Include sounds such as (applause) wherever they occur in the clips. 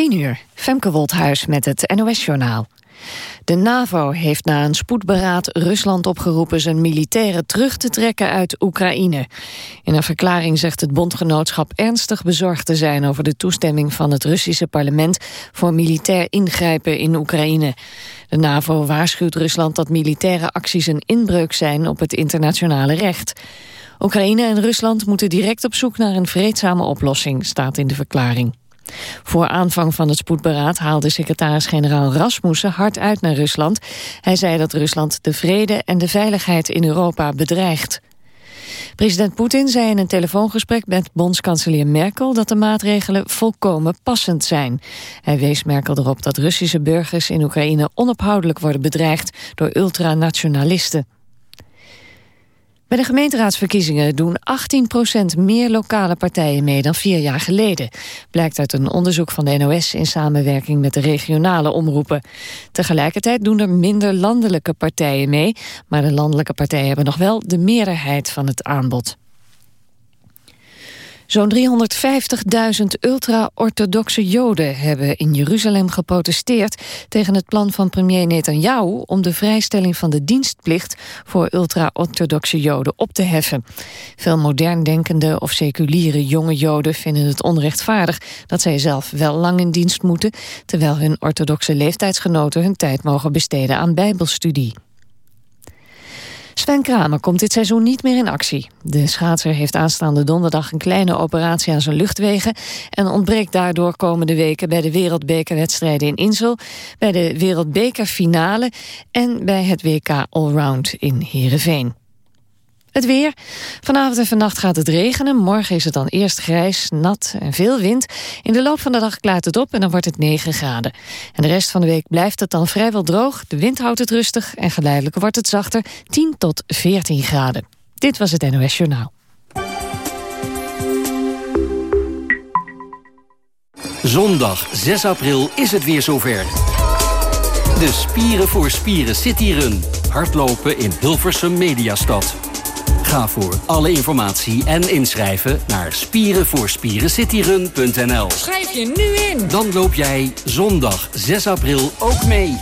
10 uur, Femke Wolthuis met het NOS-journaal. De NAVO heeft na een spoedberaad Rusland opgeroepen... zijn militairen terug te trekken uit Oekraïne. In een verklaring zegt het bondgenootschap ernstig bezorgd te zijn... over de toestemming van het Russische parlement... voor militair ingrijpen in Oekraïne. De NAVO waarschuwt Rusland dat militaire acties een inbreuk zijn... op het internationale recht. Oekraïne en Rusland moeten direct op zoek naar een vreedzame oplossing... staat in de verklaring. Voor aanvang van het spoedberaad haalde secretaris-generaal Rasmussen hard uit naar Rusland. Hij zei dat Rusland de vrede en de veiligheid in Europa bedreigt. President Poetin zei in een telefoongesprek met bondskanselier Merkel dat de maatregelen volkomen passend zijn. Hij wees Merkel erop dat Russische burgers in Oekraïne onophoudelijk worden bedreigd door ultranationalisten. Bij de gemeenteraadsverkiezingen doen 18% meer lokale partijen mee dan vier jaar geleden. Blijkt uit een onderzoek van de NOS in samenwerking met de regionale omroepen. Tegelijkertijd doen er minder landelijke partijen mee, maar de landelijke partijen hebben nog wel de meerderheid van het aanbod. Zo'n 350.000 ultra-orthodoxe Joden hebben in Jeruzalem geprotesteerd tegen het plan van premier Netanyahu om de vrijstelling van de dienstplicht voor ultra-orthodoxe Joden op te heffen. Veel modern denkende of seculiere jonge Joden vinden het onrechtvaardig dat zij zelf wel lang in dienst moeten, terwijl hun orthodoxe leeftijdsgenoten hun tijd mogen besteden aan bijbelstudie. Sven Kramer komt dit seizoen niet meer in actie. De schaatser heeft aanstaande donderdag een kleine operatie aan zijn luchtwegen... en ontbreekt daardoor komende weken bij de wereldbekerwedstrijden in Insel... bij de wereldbekerfinale en bij het WK Allround in Heerenveen. Het weer. Vanavond en vannacht gaat het regenen. Morgen is het dan eerst grijs, nat en veel wind. In de loop van de dag klaart het op en dan wordt het 9 graden. En de rest van de week blijft het dan vrijwel droog. De wind houdt het rustig en geleidelijk wordt het zachter 10 tot 14 graden. Dit was het NOS Journaal. Zondag 6 april is het weer zover. De Spieren voor Spieren City Run. Hardlopen in Hilversum Mediastad. Ga voor alle informatie en inschrijven naar spierenvoorspierencityrun.nl. Schrijf je nu in! Dan loop jij zondag 6 april ook mee.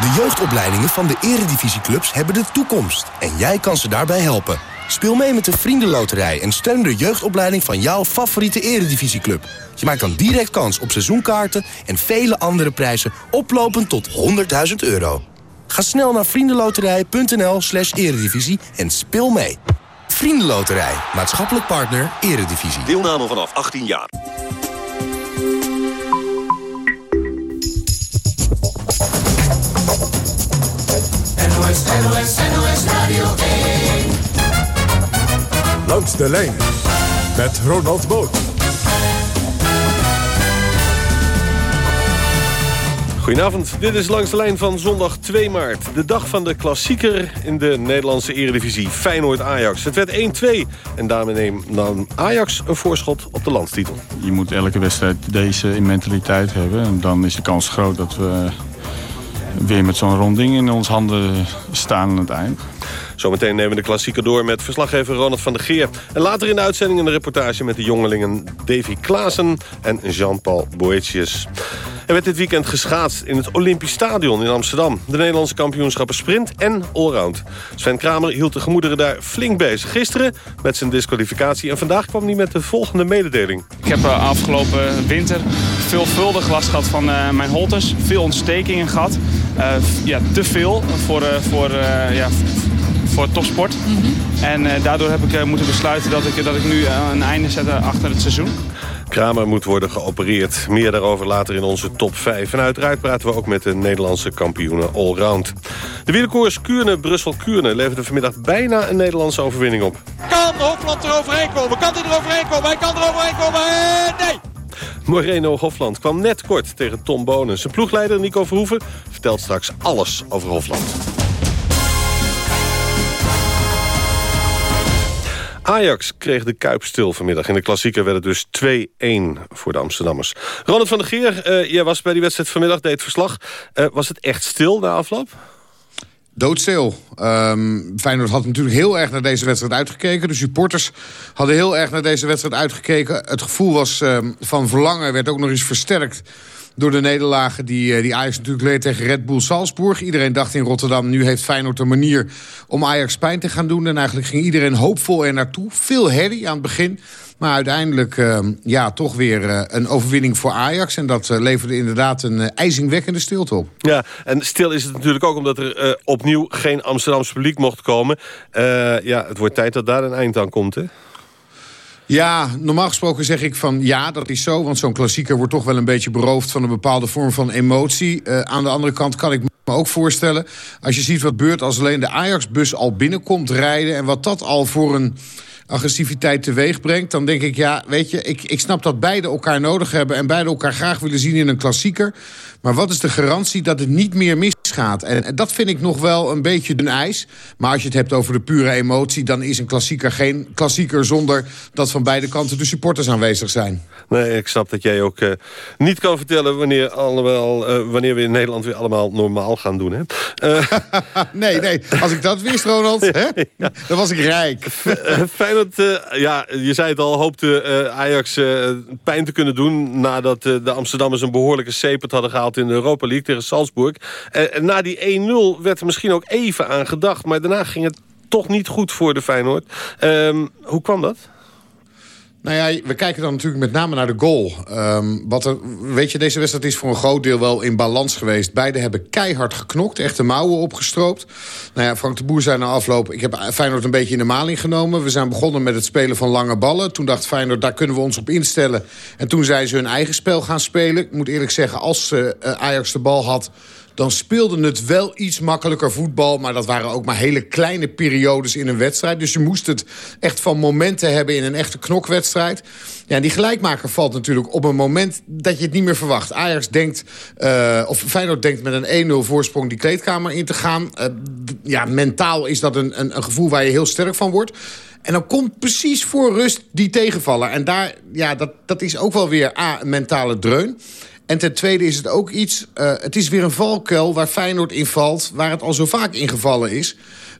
De jeugdopleidingen van de eredivisieclubs hebben de toekomst. En jij kan ze daarbij helpen. Speel mee met de Vriendenloterij en steun de jeugdopleiding van jouw favoriete eredivisieclub. Je maakt dan direct kans op seizoenkaarten en vele andere prijzen oplopend tot 100.000 euro. Ga snel naar vriendenloterij.nl slash eredivisie en speel mee. Vriendenloterij, maatschappelijk partner, eredivisie. Deelname vanaf 18 jaar. NOS, NOS, NOS Radio 1. Langs de lijn met Ronald Boot. Goedenavond, dit is langs de lijn van zondag 2 maart. De dag van de klassieker in de Nederlandse eredivisie. Feyenoord-Ajax. Het werd 1-2 en daarmee nam Ajax een voorschot op de landstitel. Je moet elke wedstrijd deze mentaliteit hebben. En dan is de kans groot dat we weer met zo'n ronding in ons handen staan aan het eind. Zometeen nemen we de klassieker door met verslaggever Ronald van der Geer. En later in de uitzending een reportage met de jongelingen Davy Klaassen en Jean-Paul Boetius. Er werd dit weekend geschaatst in het Olympisch Stadion in Amsterdam. De Nederlandse kampioenschappen sprint en allround. Sven Kramer hield de gemoederen daar flink bezig. Gisteren met zijn disqualificatie en vandaag kwam hij met de volgende mededeling. Ik heb uh, afgelopen winter veelvuldig last gehad van uh, mijn holters. Veel ontstekingen gehad. Uh, ja, te veel voor, voor, ja, voor topsport. Mm -hmm. En daardoor heb ik moeten besluiten dat ik, dat ik nu een einde zet achter het seizoen. Kramer moet worden geopereerd. Meer daarover later in onze top 5. En uiteraard praten we ook met de Nederlandse kampioenen allround. De wielerkoers Kuurne-Brussel-Kuurne leverde vanmiddag bijna een Nederlandse overwinning op. Kan Hofland er overheen komen? Kan hij er overheen komen? Hij kan er overheen komen. Eh, nee! Moreno Hofland kwam net kort tegen Tom Bonen. Zijn ploegleider Nico Verhoeven vertelt straks alles over Hofland. Ajax kreeg de Kuip stil vanmiddag. In de klassieker werd het dus 2-1 voor de Amsterdammers. Ronald van der Geer, uh, jij was bij die wedstrijd vanmiddag, deed verslag. Uh, was het echt stil na afloop? doodstil. Um, Feyenoord had natuurlijk heel erg naar deze wedstrijd uitgekeken. De supporters hadden heel erg naar deze wedstrijd uitgekeken. Het gevoel was um, van verlangen werd ook nog eens versterkt door de nederlagen die, eh, die Ajax natuurlijk leed tegen Red Bull Salzburg. Iedereen dacht in Rotterdam, nu heeft Feyenoord een manier om Ajax pijn te gaan doen. En eigenlijk ging iedereen hoopvol er naartoe. Veel herrie aan het begin. Maar uiteindelijk uh, ja, toch weer uh, een overwinning voor Ajax. En dat uh, leverde inderdaad een ijzingwekkende stilte op. Ja, en stil is het natuurlijk ook omdat er opnieuw geen Amsterdamse publiek mocht komen. ja, het wordt tijd dat daar een eind aan komt, hè? Ja, normaal gesproken zeg ik van ja, dat is zo. Want zo'n klassieker wordt toch wel een beetje beroofd... van een bepaalde vorm van emotie. Uh, aan de andere kant kan ik me ook voorstellen... als je ziet wat gebeurt als alleen de Ajax-bus al binnenkomt rijden... en wat dat al voor een agressiviteit teweeg brengt... dan denk ik, ja, weet je, ik, ik snap dat beide elkaar nodig hebben... en beide elkaar graag willen zien in een klassieker. Maar wat is de garantie dat het niet meer misgaat? En, en dat vind ik nog wel een beetje dun ijs. Maar als je het hebt over de pure emotie... dan is een klassieker geen klassieker zonder dat van beide kanten de supporters aanwezig zijn. Nee, ik snap dat jij ook uh, niet kan vertellen... wanneer, allemaal, uh, wanneer we in Nederland weer allemaal normaal gaan doen. Hè? Uh... (laughs) nee, nee, als ik dat wist, Ronald, (laughs) hè, dan was ik rijk. Feyenoord, ja, je zei het al, hoopte Ajax pijn te kunnen doen... nadat de Amsterdammers een behoorlijke sepet hadden gehaald in de Europa League tegen Salzburg. En, na die 1-0 werd er misschien ook even aan gedacht. Maar daarna ging het toch niet goed voor de Feyenoord. Um, hoe kwam dat? Nou ja, we kijken dan natuurlijk met name naar de goal. Um, wat er, weet je, deze wedstrijd is voor een groot deel wel in balans geweest. Beiden hebben keihard geknokt, echt de mouwen opgestroopt. Nou ja, Frank de Boer zei na afloop... ik heb Feyenoord een beetje in de maling genomen. We zijn begonnen met het spelen van lange ballen. Toen dacht Feyenoord, daar kunnen we ons op instellen. En toen zijn ze hun eigen spel gaan spelen. Ik moet eerlijk zeggen, als uh, Ajax de bal had dan speelde het wel iets makkelijker voetbal. Maar dat waren ook maar hele kleine periodes in een wedstrijd. Dus je moest het echt van momenten hebben in een echte knokwedstrijd. Ja, die gelijkmaker valt natuurlijk op een moment dat je het niet meer verwacht. Ajax denkt, uh, of Feyenoord denkt met een 1-0 voorsprong die kleedkamer in te gaan. Uh, ja, mentaal is dat een, een, een gevoel waar je heel sterk van wordt. En dan komt precies voor rust die tegenvaller. En daar, ja, dat, dat is ook wel weer A, een mentale dreun. En ten tweede is het ook iets... Uh, het is weer een valkuil waar Feyenoord in valt... waar het al zo vaak ingevallen is.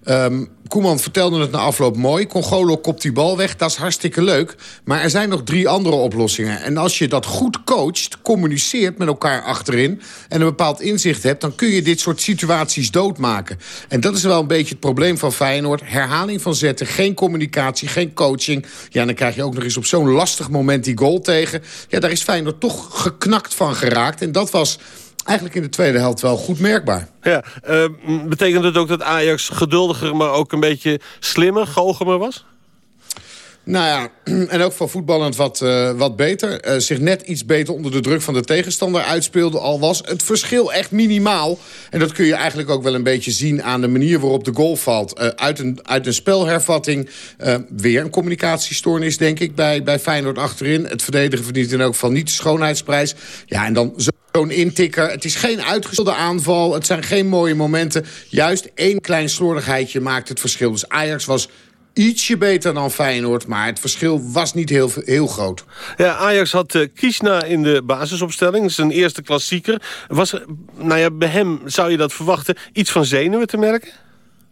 Um, Koeman vertelde het na afloop mooi. Congolo kopt die bal weg, dat is hartstikke leuk. Maar er zijn nog drie andere oplossingen. En als je dat goed coacht, communiceert met elkaar achterin... en een bepaald inzicht hebt, dan kun je dit soort situaties doodmaken. En dat is wel een beetje het probleem van Feyenoord. Herhaling van zetten, geen communicatie, geen coaching. Ja, dan krijg je ook nog eens op zo'n lastig moment die goal tegen. Ja, daar is Feyenoord toch geknakt van geraakt. En dat was eigenlijk in de tweede helft wel goed merkbaar. Ja, uh, betekent het ook dat Ajax geduldiger, maar ook een beetje slimmer, goochemer was? Nou ja, (clears throat) en ook van voetballend wat, uh, wat beter. Uh, zich net iets beter onder de druk van de tegenstander uitspeelde. Al was het verschil echt minimaal. En dat kun je eigenlijk ook wel een beetje zien aan de manier waarop de goal valt. Uh, uit, een, uit een spelhervatting weer een communicatiestoornis, denk ik, bij, bij Feyenoord achterin. Het verdedigen verdient in elk geval niet de schoonheidsprijs. Ja, en dan zo zo'n intikker. Het is geen uitgestelde aanval. Het zijn geen mooie momenten. Juist één klein slordigheidje maakt het verschil. Dus Ajax was ietsje beter dan Feyenoord. Maar het verschil was niet heel, heel groot. Ja, Ajax had uh, in de basisopstelling. Zijn eerste klassieker. Was nou ja, bij hem zou je dat verwachten. Iets van zenuwen te merken?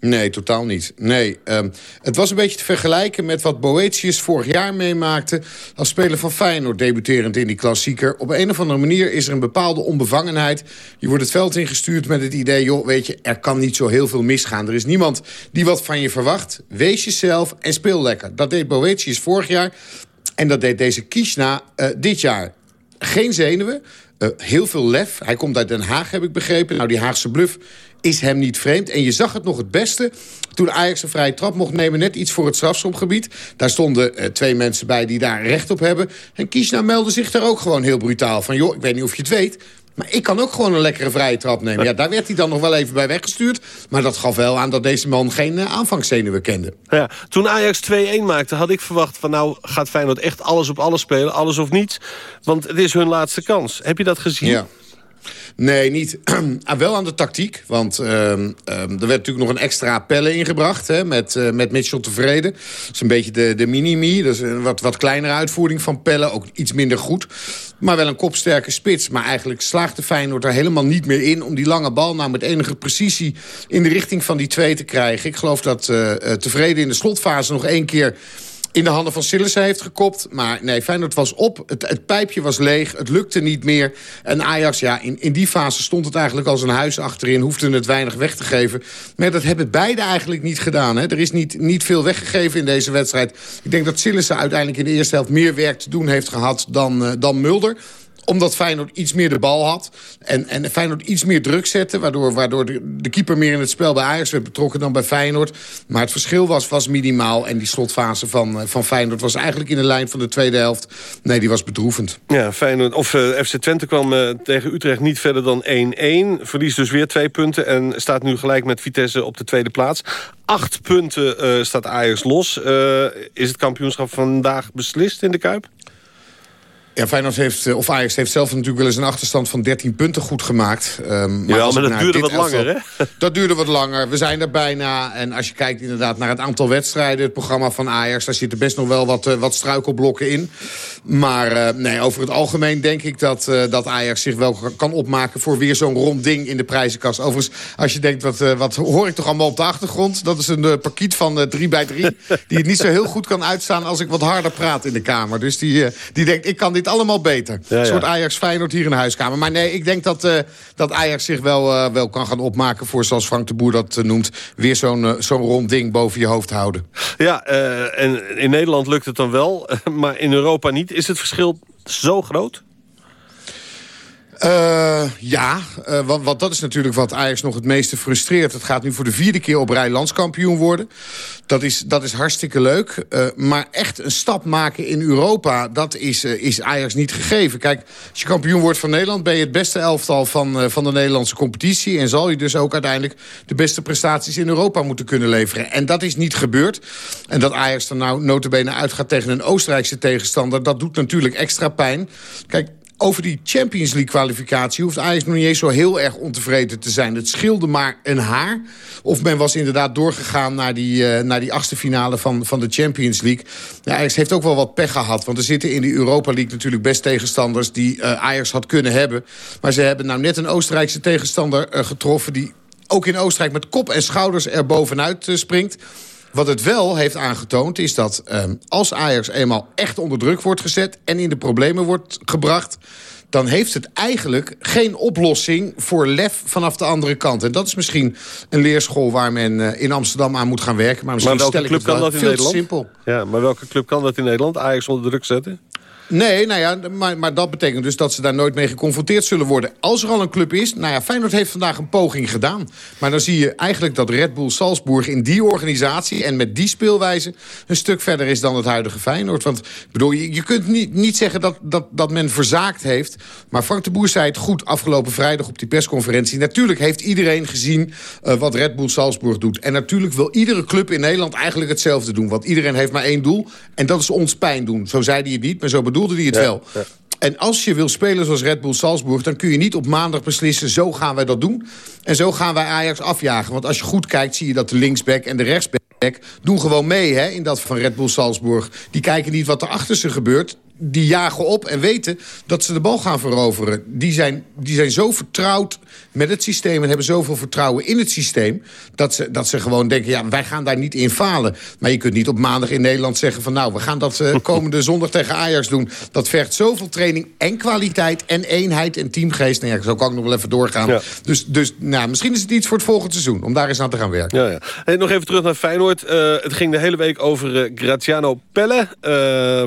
Nee, totaal niet. Nee, um, het was een beetje te vergelijken met wat Boetius vorig jaar meemaakte... als speler van Feyenoord, debuterend in die klassieker. Op een of andere manier is er een bepaalde onbevangenheid. Je wordt het veld ingestuurd met het idee... joh, weet je, er kan niet zo heel veel misgaan. Er is niemand die wat van je verwacht. Wees jezelf en speel lekker. Dat deed Boetius vorig jaar en dat deed deze Kishna uh, dit jaar. Geen zenuwen, uh, heel veel lef. Hij komt uit Den Haag, heb ik begrepen. Nou, die Haagse bluff is hem niet vreemd. En je zag het nog het beste toen Ajax een vrije trap mocht nemen... net iets voor het strafschopgebied. Daar stonden uh, twee mensen bij die daar recht op hebben. En Kiesna meldde zich daar ook gewoon heel brutaal van... joh, ik weet niet of je het weet... Maar ik kan ook gewoon een lekkere vrije trap nemen. Ja, daar werd hij dan nog wel even bij weggestuurd. Maar dat gaf wel aan dat deze man geen uh, aanvangszenuwen kende. Ja, toen Ajax 2-1 maakte, had ik verwacht van... nou gaat Feyenoord echt alles op alles spelen, alles of niets. Want het is hun laatste kans. Heb je dat gezien? Ja. Nee, niet. (clears throat) ah, wel aan de tactiek. Want uh, uh, er werd natuurlijk nog een extra pelle ingebracht... Hè, met, uh, met Mitchell tevreden. Dat is een beetje de, de mini-me. Dus een wat, wat kleinere uitvoering van pellen. Ook iets minder goed. Maar wel een kopsterke spits. Maar eigenlijk slaagt de Feyenoord er helemaal niet meer in... om die lange bal nou met enige precisie in de richting van die twee te krijgen. Ik geloof dat uh, tevreden in de slotfase nog één keer in de handen van Sillissen heeft gekopt. Maar nee, Feyenoord was op. Het, het, pijpje was leeg. Het lukte niet meer. En Ajax, ja, in, in die fase stond het eigenlijk als een huis achterin. Hoefde het weinig weg te geven. Maar dat hebben beide eigenlijk niet gedaan. Hè. Er is niet, niet veel weggegeven in deze wedstrijd. Ik denk dat Sillissen uiteindelijk in de eerste helft meer werk te doen heeft gehad dan, uh, dan Mulder omdat Feyenoord iets meer de bal had. En, en Feyenoord iets meer druk zette. Waardoor, waardoor de, keeper meer in het spel bij Ajax werd betrokken dan bij Feyenoord. Maar het verschil was, was minimaal. En die slotfase van, eh, van Feyenoord was eigenlijk in de lijn van de tweede helft. Nee, die was bedroevend. Ja, Feyenoord, of uh, FC Twente kwam uh, tegen Utrecht niet verder dan 1-1. Verliest dus weer twee punten. En staat nu gelijk met Vitesse op de tweede plaats. Acht punten staat Ajax los. is het kampioenschap vandaag beslist in de Kuip? Ja, Feyenoord heeft, of Ajax heeft zelf natuurlijk wel eens een achterstand van 13 punten goed gemaakt. Um, maar, ja, maar dat duurde wat langer, hè? (laughs) Dat duurde wat langer. We zijn er bijna. En als je kijkt inderdaad naar het aantal wedstrijden... het programma van Ajax, daar zitten best nog wel wat, uh, wat struikelblokken in. Maar uh, nee, over het algemeen denk ik dat, uh, dat Ajax zich wel kan opmaken... voor weer zo'n rond ding in de prijzenkast. Overigens, als je denkt, wat, wat hoor ik toch allemaal op de achtergrond? Dat is een parkiet van 3 bij 3 die het niet zo heel goed kan uitstaan als ik wat harder praat in de kamer. Dus die, die denkt, ik kan dit allemaal beter. Ja, ja. Een soort Ajax Feyenoord hier in de huiskamer. Maar nee, ik denk dat, uh, dat Ajax zich wel, uh, wel kan gaan opmaken... voor, zoals Frank de Boer dat uh, noemt... weer zo'n zo'n rond ding boven je hoofd houden. Ja, en in Nederland lukt het dan wel, (laughs) maar in Europa niet. Is het verschil zo groot? Uh, ja, uh, want, dat is natuurlijk wat Ajax nog het meeste frustreert. Het gaat nu voor de vierde keer op rij landskampioen worden. Dat is, dat is hartstikke leuk. Uh, maar echt een stap maken in Europa, dat is, is Ajax niet gegeven. Kijk, als je kampioen wordt van Nederland... ben je het beste elftal van, van de Nederlandse competitie... en zal je dus ook uiteindelijk de beste prestaties in Europa moeten kunnen leveren. En dat is niet gebeurd. En dat Ajax er nou notabene uitgaat tegen een Oostenrijkse tegenstander... dat doet natuurlijk extra pijn. Kijk, over die Champions League kwalificatie hoeft Ajax nog niet eens zo heel erg ontevreden te zijn. Het scheelde maar een haar. Of men was inderdaad doorgegaan naar die, uh, naar die achtste finale van, van de Champions League. Ja, Ajax heeft ook wel wat pech gehad. Want er zitten in de Europa League natuurlijk best tegenstanders... die uh, Ajax had kunnen hebben. Maar ze hebben nou net een Oostenrijkse tegenstander uh, getroffen... die ook in Oostenrijk met kop en schouders er bovenuit springt. Wat het wel heeft aangetoond is dat um, als Ajax eenmaal echt onder druk wordt gezet... en in de problemen wordt gebracht dan heeft het eigenlijk geen oplossing voor lef vanaf de andere kant. En dat is misschien een leerschool waar men uh, in Amsterdam aan moet gaan werken. Maar misschien maar welke stel club kan dat in Nederland? simpel. Ja, maar welke club kan dat in Nederland? Ajax onder druk zetten? Nee, nou ja, maar, maar dat betekent dus dat ze daar nooit mee geconfronteerd zullen worden. Als er al een club is, nou ja, Feyenoord heeft vandaag een poging gedaan. Maar dan zie je eigenlijk dat Red Bull Salzburg in die organisatie... en met die speelwijze een stuk verder is dan het huidige Feyenoord. Want bedoel, je, je kunt niet, niet zeggen dat, dat, dat men verzaakt heeft. Maar Frank de Boer zei het goed afgelopen vrijdag op die persconferentie. Natuurlijk heeft iedereen gezien uh, wat Red Bull Salzburg doet. En natuurlijk wil iedere club in Nederland eigenlijk hetzelfde doen. Want iedereen heeft maar één doel. En dat is ons pijn doen. Zo zei hij het niet, maar zo hij het wel. En als je wil spelen zoals Red Bull Salzburg... dan kun je niet op maandag beslissen, zo gaan wij dat doen. En zo gaan wij Ajax afjagen. Want als je goed kijkt, zie je dat de linksback en de rechtsback... doen gewoon mee hè, in dat van Red Bull Salzburg. Die kijken niet wat er achter ze gebeurt die jagen op en weten dat ze de bal gaan veroveren. Die zijn, die zijn zo vertrouwd met het systeem... en hebben zoveel vertrouwen in het systeem... Dat ze, dat ze gewoon denken, ja, wij gaan daar niet in falen. Maar je kunt niet op maandag in Nederland zeggen van... nou, we gaan dat uh, (laughs) komende zondag tegen Ajax doen. Dat vergt zoveel training en kwaliteit en eenheid en teamgeest. Nou ja, zo kan ik nog wel even doorgaan. Ja. Dus, dus nou, misschien is het iets voor het volgende seizoen... om daar eens aan te gaan werken. Ja, ja. Hey, nog even terug naar Feyenoord. Uh, het ging de hele week over uh, Graziano Pelle...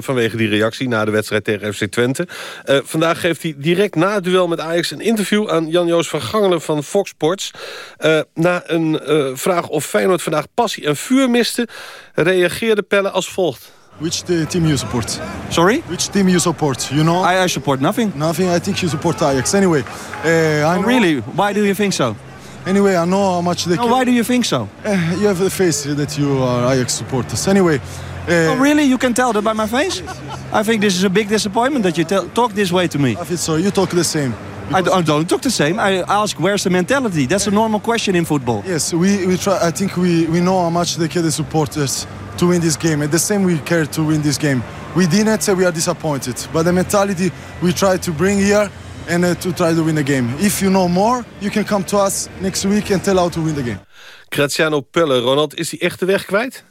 vanwege die reactie na de wedstrijd tegen FC Twente. Uh, vandaag geeft hij direct na het duel met Ajax een interview aan Jan-Joos van Gangelen van Fox Sports. Uh, na een uh, vraag of Feyenoord vandaag passie en vuur miste, reageerde Pelle als volgt. Which team you support? Sorry? Which team you support? You know? I, I support nothing. Nothing. I think you support Ajax. Anyway, uh, I oh, know... really? Why do you think so? Anyway, I know how much they. No, why do you think so? Uh, you have the face that you are Ajax supporters. Anyway. Uh, oh, really? You can tell that by my face? I think this is a big disappointment that you talk this way to me. I think so. You talk the same. I, don't- I don't talk the same. I ask where's the mentality. That's a normal question in football. Yes, we, we try. I think we, we know how much they care the supporters to win this game, and the same we care to win this game. We didn't say we are disappointed, but the mentality we try to bring here and uh, to try to win the game. If you know more, you can come to us next week and tell how to win the game. Graziano Pelle, Ronald, is hij echt de weg kwijt?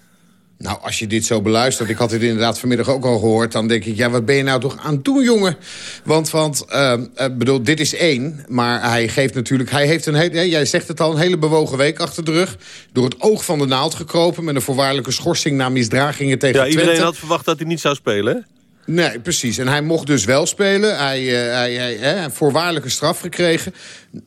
Nou, als je dit zo beluistert, ik had dit inderdaad vanmiddag ook al gehoord... dan denk ik, ja, wat ben je nou toch aan het doen, jongen? Want, want uh, bedoel, dit is één, maar hij geeft natuurlijk... hij heeft een hele, jij zegt het al, een hele bewogen week achter de rug... door het oog van de naald gekropen... met een voorwaardelijke schorsing na misdragingen tegen Ja, iedereen Twente. had verwacht dat hij niet zou spelen, hè? Nee, precies. En hij mocht dus wel spelen. Hij, uh, hij, hij, voorwaardelijke straf gekregen.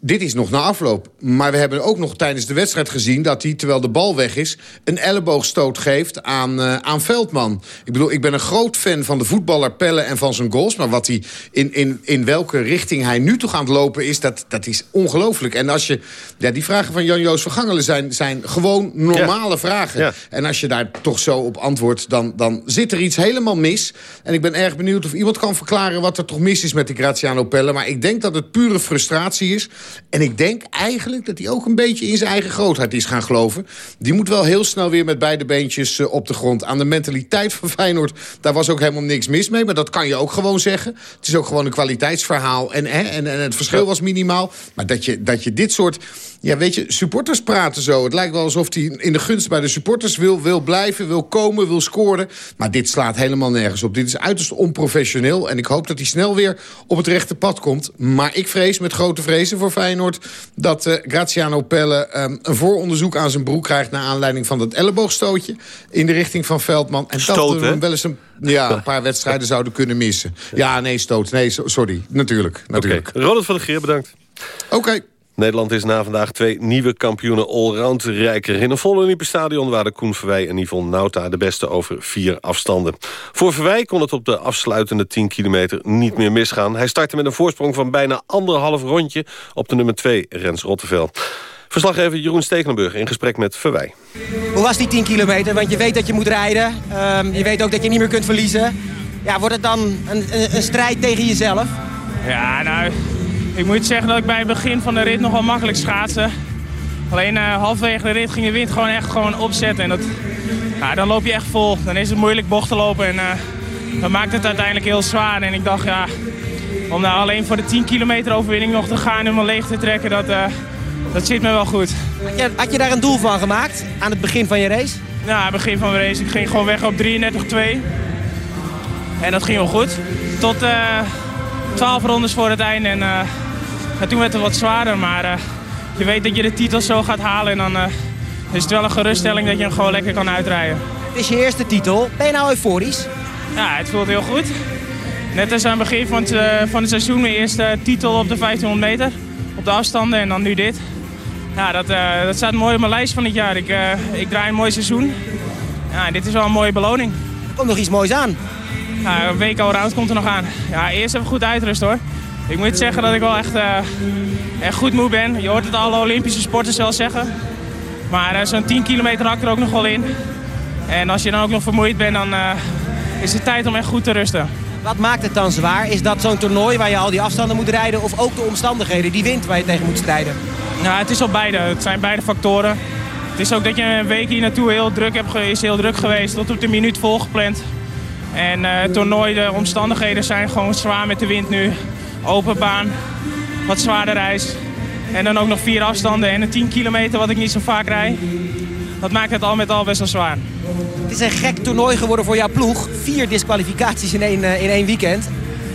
Dit is nog na afloop. Maar we hebben ook nog tijdens de wedstrijd gezien... dat hij, terwijl de bal weg is... een elleboogstoot geeft aan, uh, aan Veldman. Ik bedoel, ik ben een groot fan van de voetballer Pelle en van zijn goals. Maar wat hij, in, in, in welke richting hij nu toch aan het lopen is... dat, dat is ongelooflijk. En als je... Ja, die vragen van Jan-Joos Vergangelen zijn, zijn gewoon normale ja. vragen. Ja. En als je daar toch zo op antwoordt... Dan, dan zit er iets helemaal mis. En ik ben erg benieuwd of iemand kan verklaren... wat er toch mis is met die Graziano Pelle. Maar ik denk dat het pure frustratie is... En ik denk eigenlijk dat hij ook een beetje in zijn eigen grootheid is gaan geloven. Die moet wel heel snel weer met beide beentjes uh, op de grond. Aan de mentaliteit van Feyenoord, daar was ook helemaal niks mis mee. Maar dat kan je ook gewoon zeggen. Het is ook gewoon een kwaliteitsverhaal. En, hè, en, en het verschil was minimaal. Maar dat je, dat je dit soort... Ja, weet je, supporters praten zo. Het lijkt wel alsof hij in de gunst bij de supporters wil, wil blijven, wil komen, wil scoren. Maar dit slaat helemaal nergens op. Dit is uiterst onprofessioneel. En ik hoop dat hij snel weer op het rechte pad komt. Maar ik vrees met grote vrezen voor Feyenoord... dat uh, Graziano Pelle um, een vooronderzoek aan zijn broek krijgt... naar aanleiding van dat elleboogstootje in de richting van Veldman. En Stoot, dat we hem wel eens een, ja, een paar wedstrijden zouden kunnen missen. Ja, nee, stoot. Nee, so, sorry. Natuurlijk. natuurlijk. Okay. Ronald van der Geer, bedankt. Oké. Okay. Nederland is na vandaag twee nieuwe kampioenen allround rijker. In een volle Olympiastadion waren Koen Verwij en Yvonne Nauta de beste over vier afstanden. Voor Verwij kon het op de afsluitende 10 kilometer niet meer misgaan. Hij startte met een voorsprong van bijna anderhalf rondje op de nummer 2, Rens Rottevel. Verslaggever Jeroen Stekelenburg in gesprek met Verwij. Hoe was die 10 kilometer? Want je weet dat je moet rijden. Um, je weet ook dat je niet meer kunt verliezen. Ja, wordt het dan een, een, een strijd tegen jezelf? Ja, nou... Ik moet zeggen dat ik bij het begin van de rit nogal makkelijk schaatsen. Alleen uh, halverwege de rit ging de wind gewoon echt gewoon opzetten. En dat, nou, dan loop je echt vol. Dan is het moeilijk bocht te lopen. En uh, dan maakt het uiteindelijk heel zwaar. En ik dacht, ja, om nou alleen voor de 10 kilometer overwinning nog te gaan en me leeg te trekken, dat, uh, dat zit me wel goed. Had je, had je daar een doel van gemaakt aan het begin van je race? Ja, aan het begin van mijn race. Ik ging gewoon weg op 33-2. En dat ging wel goed. Tot 12 rondes voor het einde. En, toen werd het wat zwaarder, maar uh, je weet dat je de titel zo gaat halen. En dan uh, is het wel een geruststelling dat je hem gewoon lekker kan uitrijden. Het is je eerste titel. Ben je nou euforisch? Ja, het voelt heel goed. Net als aan het begin van het, van het seizoen mijn eerste titel op de 1500 meter. Op de afstanden en dan nu dit. Ja, dat, dat staat mooi op mijn lijst van dit jaar. Ik, ik draai een mooi seizoen. Ja, dit is wel een mooie beloning. Er komt nog iets moois aan. Ja, een week allround komt er nog aan. Ja, eerst even goed uitrust hoor. Ik moet zeggen dat ik wel echt, uh, echt goed moe ben. Je hoort het alle Olympische sporters wel zeggen. Maar uh, zo'n 10 kilometer hakt er ook nog wel in. En als je dan ook nog vermoeid bent, dan uh, is het tijd om echt goed te rusten. Wat maakt het dan zwaar? Is dat zo'n toernooi waar je al die afstanden moet rijden? Of ook de omstandigheden, die wind waar je tegen moet strijden? Nou, het is al beide. Het zijn beide factoren. Het is ook dat je een week hier naartoe heel druk hebt, is heel druk geweest. Tot op de minuut volgepland. En het toernooi, de omstandigheden zijn gewoon zwaar met de wind nu. Open baan, wat zwaarder reis. En dan ook nog vier afstanden en een 10 kilometer wat ik niet zo vaak rijd. Dat maakt het al met al best wel zwaar. Het is een gek toernooi geworden voor jouw ploeg. Vier disqualificaties in één, uh, in één weekend.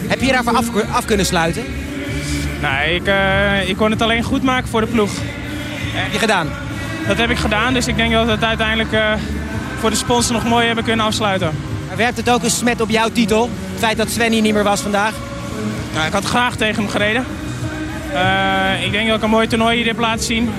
Heb je je daarvoor af, af kunnen sluiten? Nee, ik, uh, ik kon het alleen goed maken voor de ploeg. Heb je gedaan? Dat heb ik gedaan, dus ik denk dat we het uiteindelijk uh, voor de sponsor nog mooi hebben kunnen afsluiten. Werpt het ook een smet op jouw titel? Het feit dat Sven hier niet meer was vandaag? Nou, ik had graag tegen hem gereden. Uh, ik denk dat ik een mooi toernooi hier heb laten zien.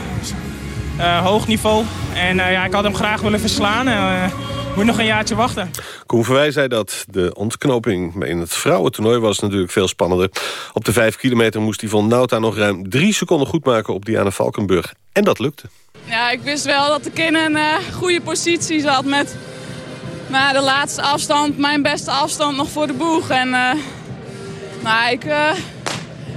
Uh, hoog niveau. En uh, ja, ik had hem graag willen verslaan. En, moet nog een jaartje wachten. Koen Verwij zei dat de ontknoping in het vrouwentoernooi was natuurlijk veel spannender. Op de 5 kilometer moest hij van Nauta nog ruim drie seconden goed maken op Diana Valkenburg. En dat lukte. Ja, ik wist wel dat ik in een goede positie zat met maar de laatste afstand, mijn beste afstand nog voor de boeg. En, uh, maar ik, uh,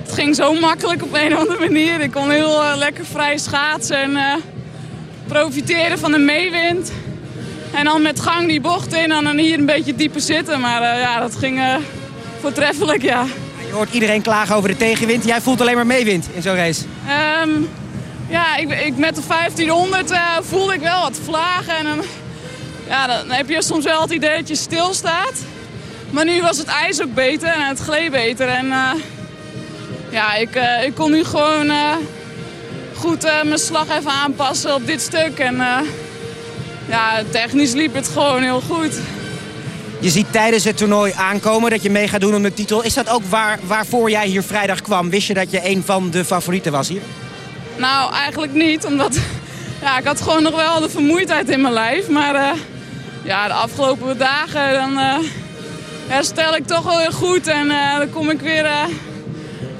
het ging zo makkelijk op een of andere manier. Ik kon heel eh, lekker vrij schaatsen en uh, profiteren van de meewind. En dan met gang die bocht in en dan hier een beetje dieper zitten. Maar ja, dat ging voortreffelijk, ja. Je hoort iedereen klagen over de tegenwind. Jij voelt alleen maar meewind in zo'n race. Um, ja, ik, ik, met de 1500 voelde ik wel wat vlagen. En ja, dan heb je soms wel het idee dat je stilstaat. Maar nu was het ijs ook beter en het gleed beter. En ja, ik, uh, ik kon nu gewoon uh, goed mijn slag even aanpassen op dit stuk. En ja, technisch liep het gewoon heel goed. Je ziet tijdens het toernooi aankomen dat je mee gaat doen om de titel. Is dat ook waar, waarvoor jij hier vrijdag kwam? Wist je dat je een van de favorieten was hier? Nou, eigenlijk niet. Omdat (laughs) ja, ik had gewoon nog wel de vermoeidheid in mijn lijf. Maar ja, de afgelopen dagen dan, herstel ik toch wel weer goed. En dan kom ik weer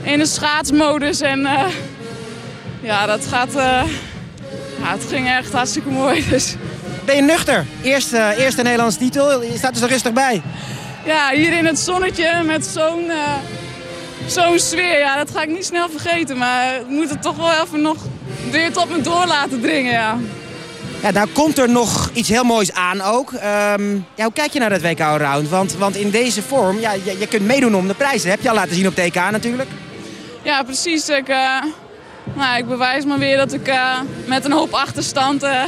in de schaatsmodus. En uh, ja, dat gaat... Ja, het ging echt hartstikke mooi. Dus. Ben je nuchter? Eerste, eerste Nederlandse titel. Je staat er zo rustig bij. Ja, hier in het zonnetje met zo'n zo'n sfeer. Ja, dat ga ik niet snel vergeten. Maar ik moet het toch wel even nog weer tot me door laten dringen, ja. Ja, nou komt er nog iets heel moois aan ook. Um, ja, hoe kijk je naar dat WK Round? Want, want in deze vorm, ja, je, je kunt meedoen om de prijzen. Heb je al laten zien op TK natuurlijk. Ja, precies. Ik, uh, nou, ik bewijs maar weer dat ik uh, met een hoop achterstand... Uh,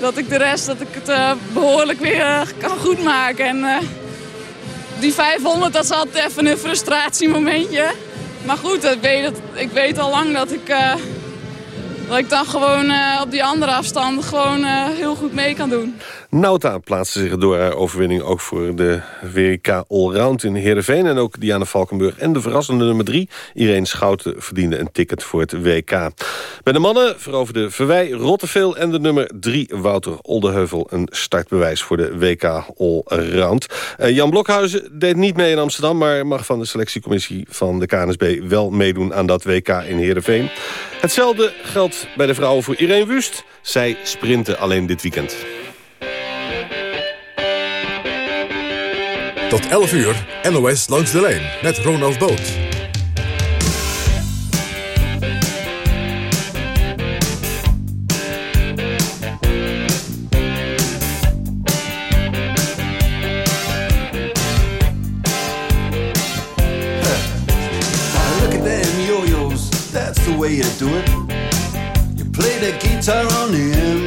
dat ik de rest dat ik het behoorlijk weer kan goedmaken. En die 500, dat is altijd even een frustratiemomentje. Maar goed, ik weet, ik weet al lang dat ik, dat ik dan gewoon op die andere afstanden gewoon heel goed mee kan doen. Nauta plaatste zich door haar overwinning ook voor de WK Allround in Heerenveen. En ook Diana Valkenburg en de verrassende nummer 3, Irene Schouten, verdiende een ticket voor het WK. Bij de mannen veroverde Verwij Rotteveel en de nummer 3, Wouter Oldeheuvel, een startbewijs voor de WK Allround. Uh, Jan Blokhuizen deed niet mee in Amsterdam, maar mag van de selectiecommissie van de KNSB wel meedoen aan dat WK in Heerenveen. Hetzelfde geldt bij de vrouwen voor Irene Wust. Zij sprinten alleen dit weekend. Tot 11 uur, NOS langs de lijn met Ronald Boot. the way you do it. You play the guitar on the MTV.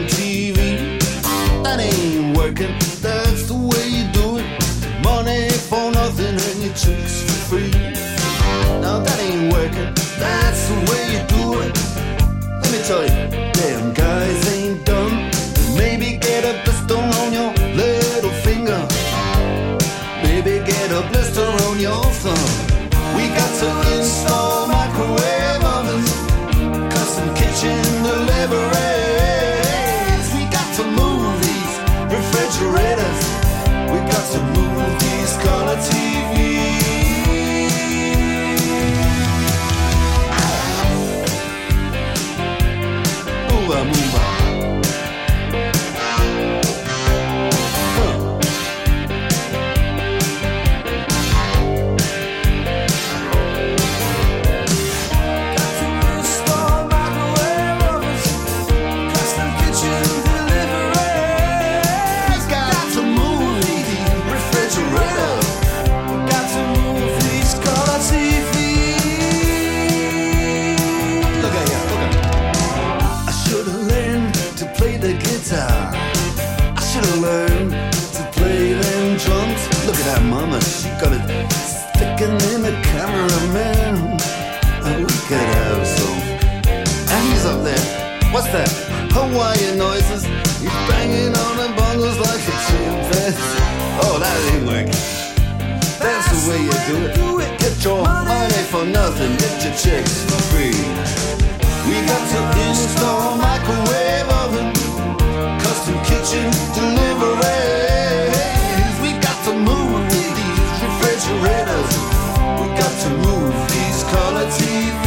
Way you do it. Get your money for nothing. Get your chicks for free. We got to install microwave oven custom kitchen deliveries. We got to move these refrigerators. We got to move these color TVs.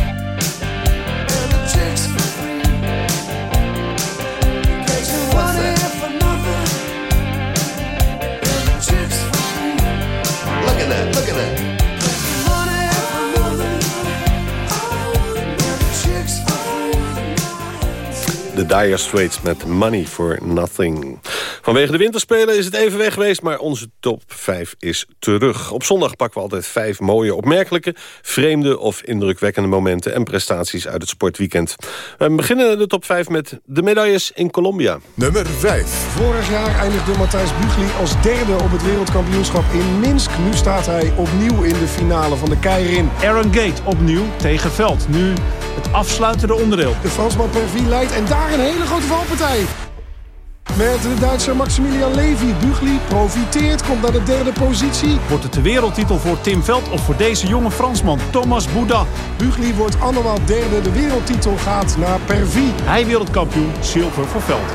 De Dire Straits met Money for Nothing. Vanwege de winterspelen is het even weg geweest, maar onze top 5 is terug. Op zondag pakken we altijd vijf mooie, opmerkelijke, vreemde of indrukwekkende momenten en prestaties uit het sportweekend. We beginnen de top 5 met de medailles in Colombia. Nummer 5. Vorig jaar eindigde Matthijs Bugli als derde op het wereldkampioenschap in Minsk. Nu staat hij opnieuw in de finale van de Keirin. Aaron Gate opnieuw tegen Veld. Nu het afsluitende onderdeel. De Fransman Pervie leidt en daar een hele grote valpartij. Met de Duitser Maximilian Levy. Bugli profiteert, komt naar de derde positie. Wordt het de wereldtitel voor Tim Veld of voor deze jonge Fransman Thomas Bouda? Bugli wordt allemaal derde. De wereldtitel gaat naar Pervie. Hij wereldkampioen, zilver voor Veld.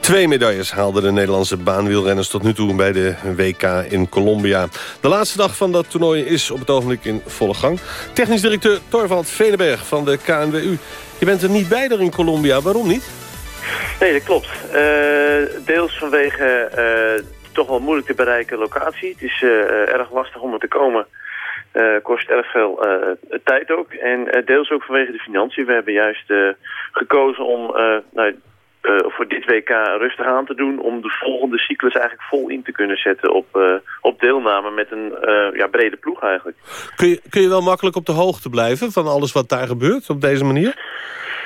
Twee medailles haalden de Nederlandse baanwielrenners tot nu toe bij de WK in Colombia. De laatste dag van dat toernooi is op het ogenblik in volle gang. Technisch directeur Torvald Veneberg van de KNWU. Je bent er niet bij in Colombia, waarom niet? Nee, dat klopt. Uh, deels vanwege uh, toch wel moeilijk te bereiken locatie. Het is uh, erg lastig om er te komen. kost erg veel tijd ook. En deels ook vanwege de financiën. We hebben juist gekozen om nou, uh, voor dit WK rustig aan te doen... om de volgende cyclus eigenlijk vol in te kunnen zetten op, uh, op deelname met een uh, ja, brede ploeg eigenlijk. Kun je, kun je wel makkelijk op de hoogte blijven van alles wat daar gebeurt op deze manier?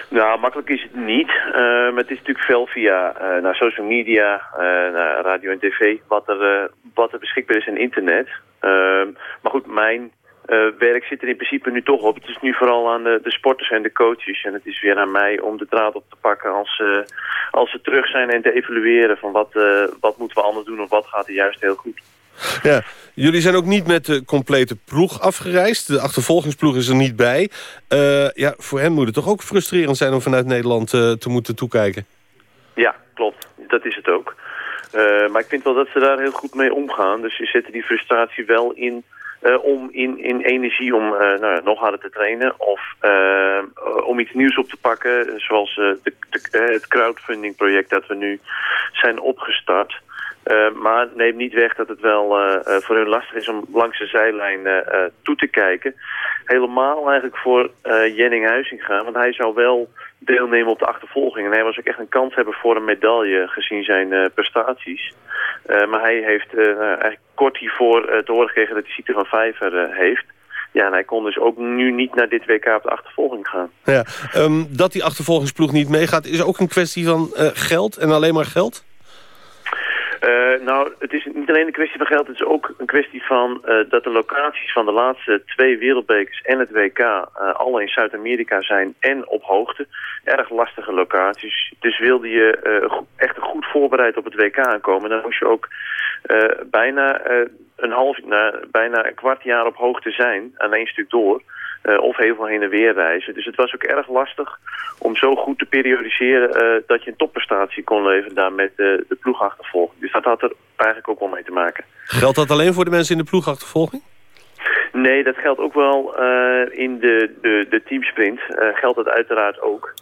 Nou, makkelijk is het niet. maar het is natuurlijk veel via naar social media, naar radio en tv, wat er, wat er beschikbaar is in internet. maar goed, mijn uh, werk zit er in principe nu toch op. Het is nu vooral aan de, de, sporters en de coaches. En het is weer aan mij om de draad op te pakken als, uh, als ze terug zijn en te evalueren van wat, uh, wat moeten we anders doen of wat gaat er juist heel goed. Ja, jullie zijn ook niet met de complete ploeg afgereisd. De achtervolgingsploeg is er niet bij. ja, voor hen moet het toch ook frustrerend zijn om vanuit Nederland te moeten toekijken? Ja, klopt. Dat is het ook. maar ik vind wel dat ze daar heel goed mee omgaan. Dus ze zetten die frustratie wel in uh, om in, in energie om uh, nou, nog harder te trainen of uh, om iets nieuws op te pakken, zoals de, de, het crowdfunding project dat we nu zijn opgestart. Maar neemt niet weg dat het wel voor hun lastig is om langs de zijlijn toe te kijken. Helemaal eigenlijk voor Jenning Huizinga, want hij zou wel deelnemen op de achtervolging. En hij was ook echt een kans hebben voor een medaille gezien zijn prestaties. Maar hij heeft eigenlijk kort hiervoor te horen gekregen dat hij ziekte van vijver heeft. Ja, en hij kon dus ook nu niet naar dit WK op de achtervolging gaan. Ja, um, dat die achtervolgingsploeg niet meegaat is ook een kwestie van geld en alleen maar geld? Uh, nou, het is niet alleen een kwestie van geld. Het is ook een kwestie van uh, dat de locaties van de laatste twee wereldbekers en het WK uh, alle in Zuid-Amerika zijn en op hoogte. Erg lastige locaties. Dus wilde je echt goed voorbereid op het WK aankomen, dan moest je ook bijna een half, nou, bijna een kwart jaar op hoogte zijn aan stuk door. Uh, of heel veel heen en weer reizen. Dus het was ook erg lastig om zo goed te periodiseren uh, dat je een topprestatie kon leveren daar met uh, de ploegachtervolging. Dus dat had er eigenlijk ook wel mee te maken. Geldt dat alleen voor de mensen in de ploegachtervolging? Nee, dat geldt ook wel in de, de, de teamsprint. geldt dat uiteraard ook.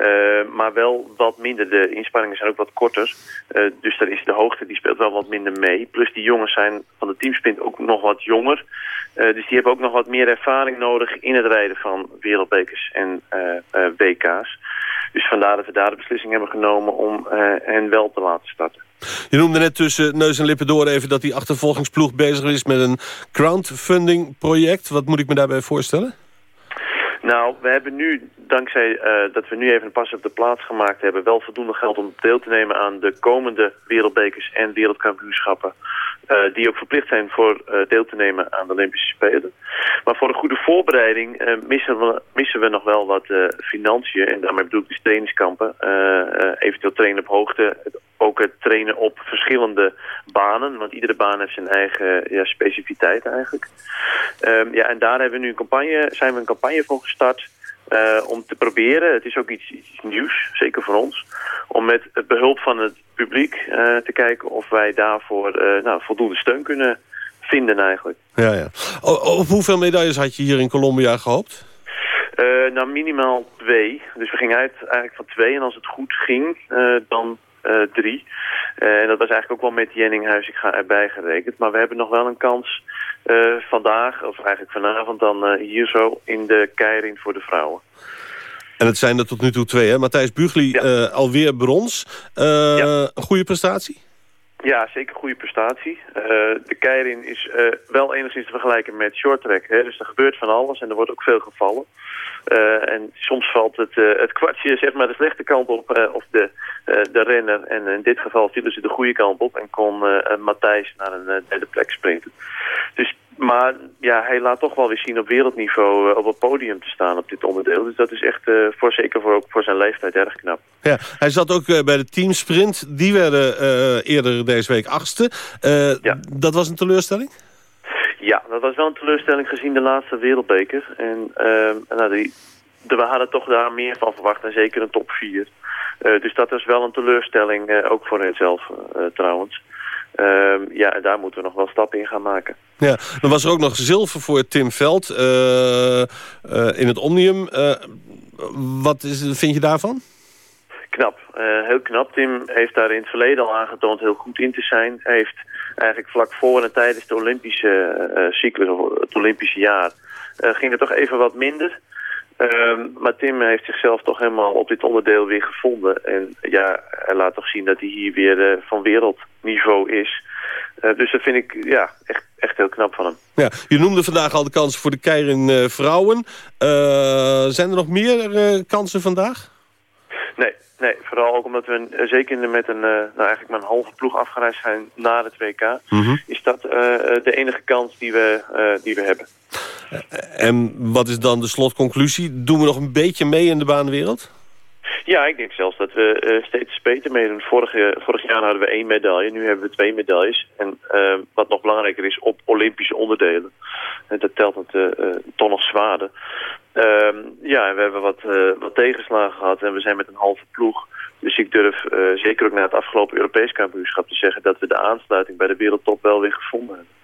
Uh, maar wel wat minder. De inspanningen zijn ook wat korter. Uh, dus daar is de hoogte die speelt wel wat minder mee. Plus die jongens zijn van de teamsprint ook nog wat jonger. Uh, dus die hebben ook nog wat meer ervaring nodig in het rijden van wereldbekers en WK's. Dus vandaar dat we daar de beslissing hebben genomen om hen wel te laten starten. Je noemde net tussen neus en lippen door even dat die achtervolgingsploeg bezig is met een crowdfunding project. Wat moet ik me daarbij voorstellen? Nou, we hebben nu, dankzij uh, dat we nu even een pas op de plaats gemaakt hebben... wel voldoende geld om deel te nemen aan de komende wereldbekers en wereldkampioenschappen... Uh, die ook verplicht zijn voor uh, deel te nemen aan de Olympische Spelen. Maar voor een goede voorbereiding missen, we, missen we nog wel wat financiën. En daarmee bedoel ik dus trainingskampen. eventueel trainen op hoogte, ook het trainen op verschillende banen. Want iedere baan heeft zijn eigen ja, specificiteit eigenlijk. Ehm, ja, en daar hebben we nu een campagne, zijn we een campagne voor gestart... Uh, om te proberen, het is ook iets, iets, nieuws, zeker voor ons... om met het behulp van het publiek uh, te kijken of wij daarvoor uh, nou, voldoende steun kunnen vinden eigenlijk. Ja, ja. O, op hoeveel medailles had je hier in Colombia gehoopt? nou, minimaal twee. Dus we gingen uit eigenlijk van twee. En als het goed ging, dan drie. en dat was eigenlijk ook wel met Jenninghuis ik ga erbij gerekend. Maar we hebben nog wel een kans uh, vandaag, of eigenlijk vanavond dan hier zo in de keiring voor de vrouwen. En het zijn er tot nu toe twee, hè? Matthijs Bugli ja. alweer brons. Ja. Een goede prestatie? Ja, zeker goede prestatie. de keirin is wel enigszins te vergelijken met shorttrack. Hè? Dus er gebeurt van alles en er wordt ook veel gevallen. Uh, en soms valt het, het kwartje zeg maar, de slechte kant op, of de, de renner. En in dit geval vielen ze de goede kant op en kon Matthijs naar een derde plek sprinten. Dus, maar ja, hij laat toch wel weer zien op wereldniveau op het podium te staan op dit onderdeel. Dus dat is echt, voor, zeker voor, voor zijn leeftijd, erg knap. Ja, hij zat ook bij de teamsprint. Die werden eerder deze week achtste. Ja. Dat was een teleurstelling? Ja, dat was wel een teleurstelling gezien de laatste wereldbeker. En uh, nou, die, we hadden toch daar meer van verwacht en zeker een top 4. Uh, dus dat was wel een teleurstelling, uh, ook voor hen zelf uh. Ehm, ja, en daar moeten we nog wel stappen in gaan maken. Ja, dan was er ook nog zilver voor Tim Veld in het Omnium. wat is, vind je daarvan? Knap, heel knap. Tim heeft daar in het verleden al aangetoond heel goed in te zijn. Hij heeft eigenlijk vlak voor en tijdens de Olympische cyclus, of het Olympische jaar, ging het toch even wat minder. Uh, maar Tim heeft zichzelf toch helemaal op dit onderdeel weer gevonden. En ja, hij laat toch zien dat hij hier weer uh, van wereldniveau is. dus dat vind ik ja, echt, echt heel knap van hem. Ja, je noemde vandaag al de kansen voor de Keirin vrouwen. zijn er nog meer kansen vandaag? Nee, Nee, vooral ook omdat we zeker met een, nou eigenlijk maar een halve ploeg afgereisd zijn na het WK. Mm -hmm. Is dat de enige kans die we, die we hebben. En wat is dan de slotconclusie? Doen we nog een beetje mee in de baanwereld? Ja, ik denk zelfs dat we steeds beter meedoen. Vorig jaar hadden we één medaille, nu hebben we twee medailles. En wat nog belangrijker is, op Olympische onderdelen. dat telt het toch nog zwaarder. Uh, ja, we hebben wat, uh, wat tegenslagen gehad en we zijn met een halve ploeg. Dus ik durf uh, zeker ook na het afgelopen Europees kampioenschap te zeggen... dat we de aansluiting bij de wereldtop wel weer gevonden hebben.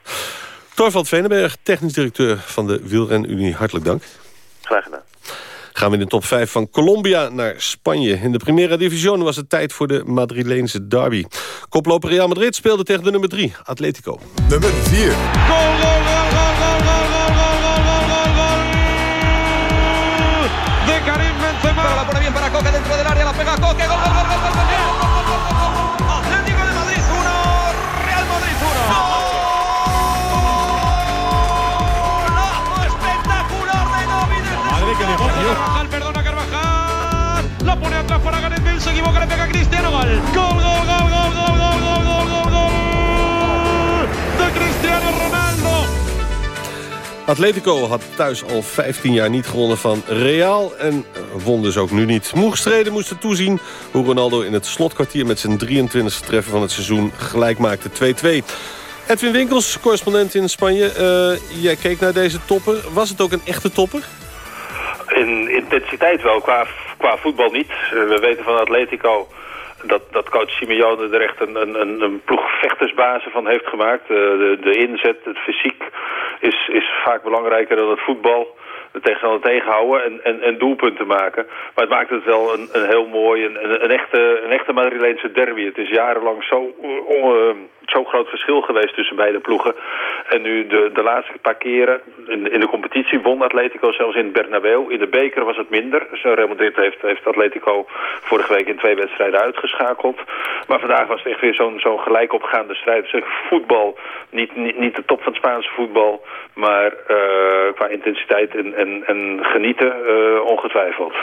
Torvald Venenberg, technisch directeur van de Wielrenunie. Hartelijk dank. Graag gedaan. Gaan we in de top 5 van Colombia naar Spanje. In de Primera Division was het tijd voor de Madrileense derby. Koploper Real Madrid speelde tegen de nummer 3, Atletico. Nummer 4. Cristiano, gol. Gol, gol, gol, gol, gol, gol, gol. De Cristiano Ronaldo. Atletico had thuis al 15 jaar niet gewonnen van Real en won dus ook nu niet. Moe gestreden moesten toezien hoe Ronaldo in het slotkwartier met zijn 23e treffer van het seizoen gelijk maakte 2-2. Edwin Winkels, correspondent in Spanje. Uh, jij keek naar deze topper. Was het ook een echte topper? In intensiteit wel, qua, qua voetbal niet. Uh, we weten van Atletico dat, dat coach Simeone er echt een, een, een ploeg vechtersbazen van heeft gemaakt. Uh, de, de inzet, het fysiek is, is vaak belangrijker dan het voetbal tegenstander tegenhouden en, en, en doelpunten maken. Maar het maakt het wel een, een heel mooi, een, een, echte, een echte Madrileense derby. Het is jarenlang zo, uh, zo groot verschil geweest tussen beide ploegen. En nu de, de laatste paar keren in, in de competitie won Atletico zelfs in Bernabeu. In de beker was het minder. Real Madrid heeft, heeft Atletico vorige week in twee wedstrijden uitgeschakeld. Maar vandaag was het echt weer zo'n zo'n gelijk opgaande strijd. Dus voetbal, niet, niet, niet de top van het Spaanse voetbal, maar uh, qua intensiteit en, en, en genieten uh, ongetwijfeld.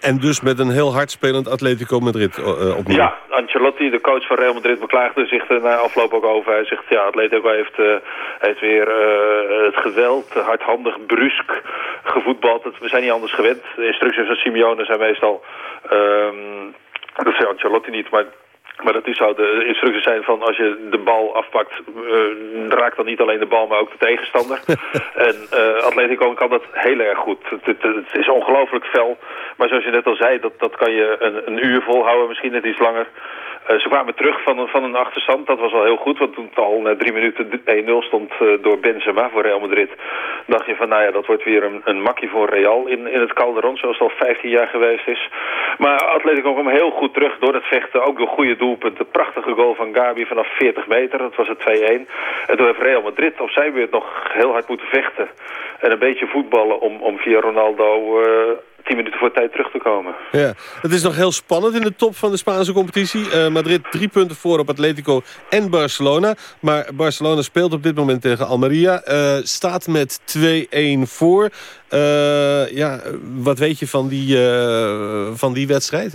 En dus met een heel hard spelend Atletico Madrid uh, opnieuw? Ja, Ancelotti, de coach van Real Madrid, beklaagde zich na afloop ook over. Hij zegt, ja, Atletico heeft, uh, heeft weer het geweld, hardhandig, brusk gevoetbald. We zijn niet anders gewend. De instructies van Simeone zijn meestal... Um, dat zei Ancelotti niet, maar Maar dat zou de instructies zijn van als je de bal afpakt, uh, raakt dan niet alleen de bal, maar ook de tegenstander. (laughs) en uh, Atletico kan dat heel erg goed. Het, het, het is ongelooflijk fel. Maar zoals je net al zei, dat, dat kan je een, een uur volhouden, misschien net iets langer. Uh, ze kwamen terug van een, van een achterstand. Dat was al heel goed, want toen het al na drie minuten 1-0 stond uh, door Benzema voor Real Madrid. dacht je van, nou ja, dat wordt weer een, een makkie voor Real in, in het Calderon, zoals het al 15 jaar geweest is. Maar Atletico kwam heel goed terug door het vechten, ook door goede doelpunten. Prachtige goal van Gabi vanaf 40 meter, dat was het 2-1. En toen heeft Real Madrid op zijn beurt nog heel hard moeten vechten. En een beetje voetballen om, om via Ronaldo... Uh, 10 minuten voor tijd terug te komen. Ja, het is nog heel spannend in de top van de Spaanse competitie. Uh, Madrid drie punten voor op Atletico en Barcelona. Maar Barcelona speelt op dit moment tegen Almeria. Uh, staat met 2-1 voor. Uh, ja, wat weet je van die, van die wedstrijd?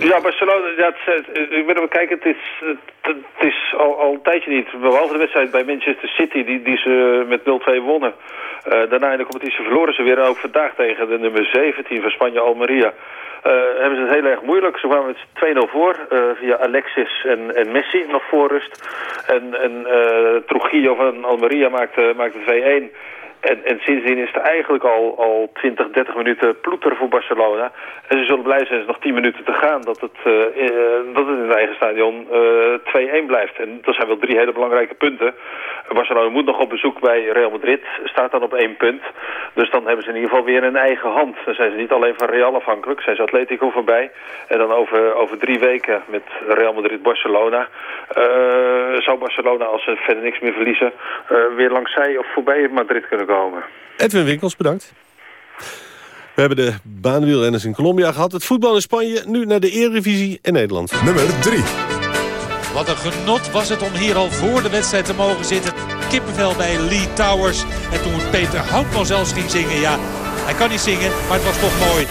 Ja, Barcelona, ja, het, ik ben even kijken, het is, het, het is al, al een tijdje niet. Behalve de wedstrijd bij Manchester City, die, die ze met 0-2 wonnen. Uh, daarna in de competitie verloren ze weer ook vandaag tegen de nummer 17 van Spanje, Almeria. Uh, hebben ze het heel erg moeilijk. Ze kwamen met 2-0 voor uh, via Alexis en, en Messi nog voor rust. En, en Trujillo van Almeria maakte, maakte 2-1. En, en sindsdien is het eigenlijk al, al 20, 30 minuten ploeter voor Barcelona. En ze zullen blij zijn, nog 10 minuten te gaan, dat het, uh, dat het in het eigen stadion uh, 2-1 blijft. En dat zijn wel drie hele belangrijke punten. Barcelona moet nog op bezoek bij Real Madrid, staat dan op één punt. Dus dan hebben ze in ieder geval weer een eigen hand. Dan zijn ze niet alleen van Real afhankelijk, zijn ze Atletico voorbij. En dan over, over drie weken met Real Madrid-Barcelona... zou Barcelona, als ze verder niks meer verliezen... weer langs zij of voorbij Madrid kunnen komen. Edwin Winkels, bedankt. We hebben de baanwielrenners in Colombia gehad. Het voetbal in Spanje, nu naar de Eredivisie in Nederland. Nummer 3. Wat een genot was het om hier al voor de wedstrijd te mogen zitten. Kippenvel bij Lee Towers. En toen Peter Houtman zelfs ging zingen. Ja, hij kan niet zingen, maar het was toch mooi.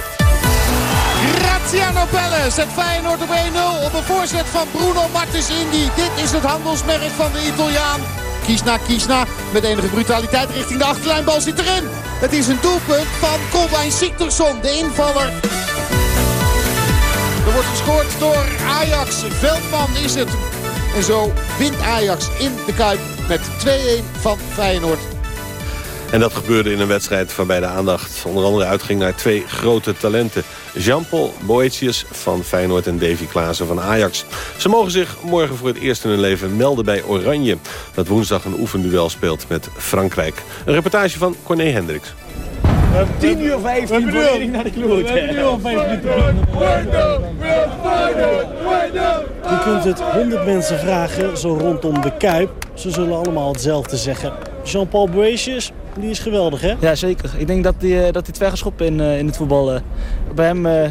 Graziano Pelle zet Feyenoord op 1-0 op een voorzet van Bruno Martens Indy. Dit is het handelsmerk van de Italiaan. Kiesna, Kiesna met enige brutaliteit richting de achterlijn. Bal zit erin. Het is een doelpunt van Colbein Siktersson, de invaller. Er wordt gescoord door Ajax. Veldman is het. En zo wint Ajax in de Kuip met 2-1 van Feyenoord. En dat gebeurde in een wedstrijd waarbij de aandacht onder andere uitging naar twee grote talenten. Jean-Paul Boetius van Feyenoord en Davy Klaassen van Ajax. Ze mogen zich morgen voor het eerst in hun leven melden bij Oranje. Dat woensdag een oefenduel speelt met Frankrijk. Een reportage van Corné Hendricks. We hebben 10 uur 15 volledig naar de kloot. We hebben nu al 5 Je kunt het 100 mensen vragen, zo rondom de Kuip. Ze zullen allemaal hetzelfde zeggen. Jean-Paul Boetius, die is geweldig, hè? Ja, zeker. Ik denk dat hij dat het weggeschopt in, uh, in het voetbal. Uh, bij hem uh,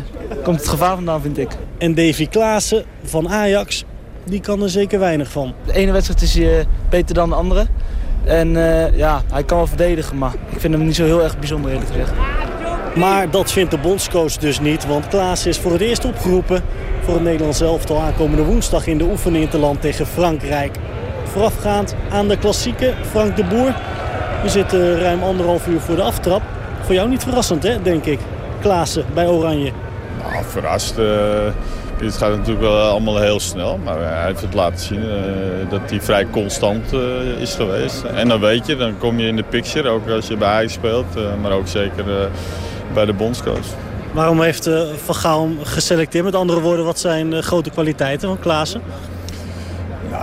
komt het gevaar vandaan, vind ik. En Davy Klaassen van Ajax, die kan er zeker weinig van. De ene wedstrijd is hij beter dan de andere. En ja, hij kan wel verdedigen, maar ik vind hem niet zo heel erg bijzonder eerlijk gezegd. Maar dat vindt de bondscoach dus niet, want Klaassen is voor het eerst opgeroepen... voor het Nederlands elftal aankomende woensdag in de oefening te land tegen Frankrijk. Voorafgaand aan de klassieke Frank de Boer we zitten ruim anderhalf uur voor de aftrap. Voor jou niet verrassend, hè, denk ik. Klaassen bij Oranje. Nou, verrast. Uh, dit gaat natuurlijk wel allemaal heel snel. Maar hij heeft het laten zien uh, dat hij vrij constant is geweest. En dan weet je, dan kom je in de picture. Ook als je bij Ajax speelt. maar ook zeker bij de bondscoach. Waarom heeft Van Gaal geselecteerd? Met andere woorden, wat zijn grote kwaliteiten van Klaassen?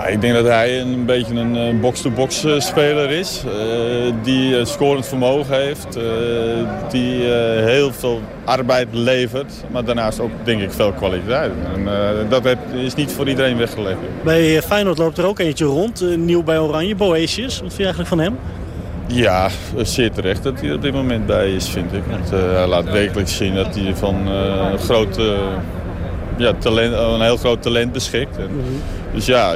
Ik denk dat hij een beetje een box-to-box -box speler is. Uh, die scorend vermogen heeft. Uh, die heel veel arbeid levert. Maar daarnaast ook denk ik veel kwaliteit. En, dat is niet voor iedereen weggelegd. Bij Feyenoord loopt er ook eentje rond. nieuw bij Oranje, Boetius. Wat vind je eigenlijk van hem? Ja, zeer terecht dat hij op dit moment bij is, vind ik. Want hij laat wekelijks zien dat hij van een grote ja, talent, een heel groot talent beschikt. En, dus ja,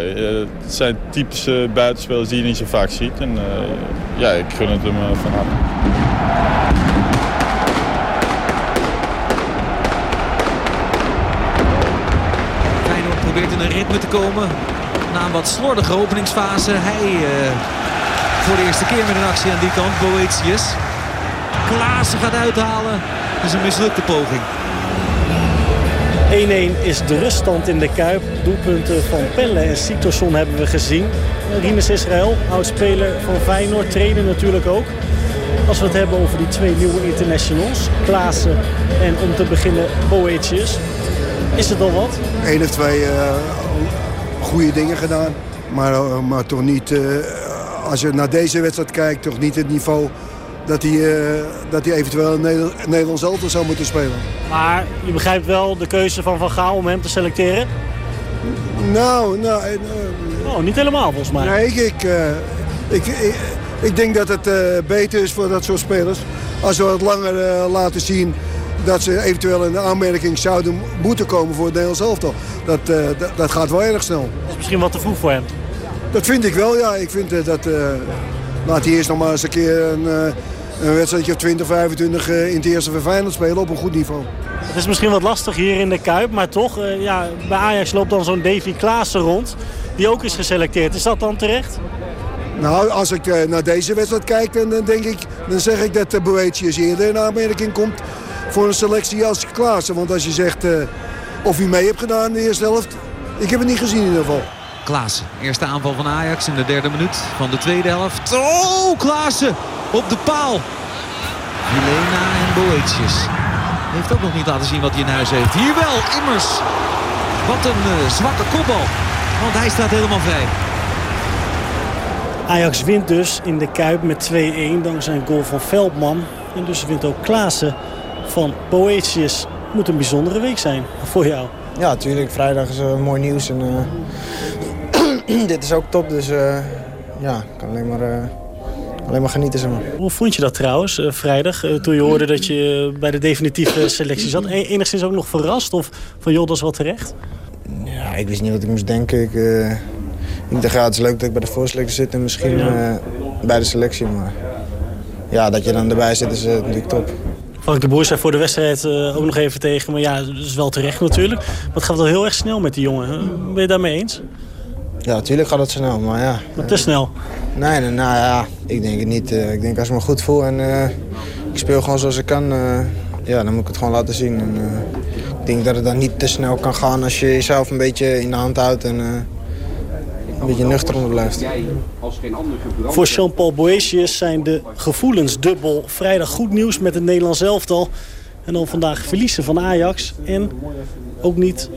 het zijn typische buitenspelers die je niet zo vaak ziet. En uh, ja, ik gun het hem van harte. Feyenoord probeert in een ritme te komen. Na een wat slordige openingsfase. Hij uh, voor de eerste keer met een actie aan die kant. Boetius. Klaassen gaat uithalen. Het is een mislukte poging. Is de ruststand in de Kuip. Doelpunten van Pelle en Siktorsson hebben we gezien. Rinus Israël, oudspeler van Feyenoord, trainer natuurlijk ook. Als we het hebben over die twee nieuwe internationals, Klaassen en om te beginnen Boetius. Is het al wat? Eén of twee uh, goede dingen gedaan. Maar, uh, maar toch niet, uh, als je naar deze wedstrijd kijkt, toch niet het niveau dat hij, uh, dat hij eventueel een Nederlands elftal zou moeten spelen. Maar je begrijpt wel de keuze van Van Gaal om hem te selecteren? Nou, nou... oh, niet helemaal volgens mij. Nee, ik, ik, ik, ik, ik, denk dat het beter is voor dat soort spelers... als we het langer laten zien dat ze eventueel in de aanmerking zouden moeten komen voor het Nederlands elftal. Dat, dat, dat, gaat wel erg snel. Dat is misschien wat te vroeg voor hem. Dat vind ik wel, ja. Ik vind dat... Laat hij eerst nog maar eens een keer een, een wedstrijdje of 20, 25 in het eerste van spelen op een goed niveau. Het is misschien wat lastig hier in de Kuip, maar toch, ja, bij Ajax loopt dan zo'n Davy Klaassen rond. Die ook is geselecteerd. Is dat dan terecht? Nou, als ik naar deze wedstrijd kijk, dan, denk ik, dan zeg ik dat de Boetius eerder in aanmerking komt voor een selectie als Klaassen. Want als je zegt uh, of hij mee hebt gedaan in de eerste helft... ik heb het niet gezien in ieder geval. Klaassen, eerste aanval van Ajax in de derde minuut van de tweede helft. Oh, Klaassen op de paal. Vilena en Boetjes. Heeft ook nog niet laten zien wat hij in huis heeft. Hier wel, immers. Wat een uh, zwakke kopbal. Want hij staat helemaal vrij. Ajax wint dus in de Kuip met 2-1 dankzij een goal van Veldman. En dus wint ook Klaassen van Boetius. Moet een bijzondere week zijn voor jou. Ja, natuurlijk. Vrijdag is uh, mooi nieuws. En, uh, (clears throat) dit is ook top, dus uh, ja, ik kan alleen maar, alleen maar genieten. Zeg maar. Hoe vond je dat trouwens, vrijdag, toen je hoorde dat je bij de definitieve (laughs) selectie zat? Enigszins ook nog verrast of van joh, dat is wel terecht? Ja, ik wist niet wat ik moest denken. Ik, ik dacht, ja, het is leuk dat ik bij de voorselectie zit en misschien bij de selectie. Maar ja, dat je dan erbij zit is natuurlijk top. Frank de Boer zei voor de wedstrijd uh, ook nog even tegen. Maar ja, dat is wel terecht natuurlijk. Maar het gaat wel heel erg snel met die jongen. Ben je daarmee eens? Ja, natuurlijk gaat het snel, maar ja. Maar te snel? Nee, nee nou ja, ik denk het niet. Uh, ik denk als ik me goed voel en uh, ik speel gewoon zoals ik kan... ja, dan moet ik het gewoon laten zien. En, ik denk dat het dan niet te snel kan gaan als je jezelf een beetje in de hand houdt... en een beetje nuchter onder blijft. Voor Jean-Paul Boetius zijn de gevoelens dubbel. Vrijdag goed nieuws met het Nederlands elftal. En dan vandaag verliezen van Ajax. En ook niet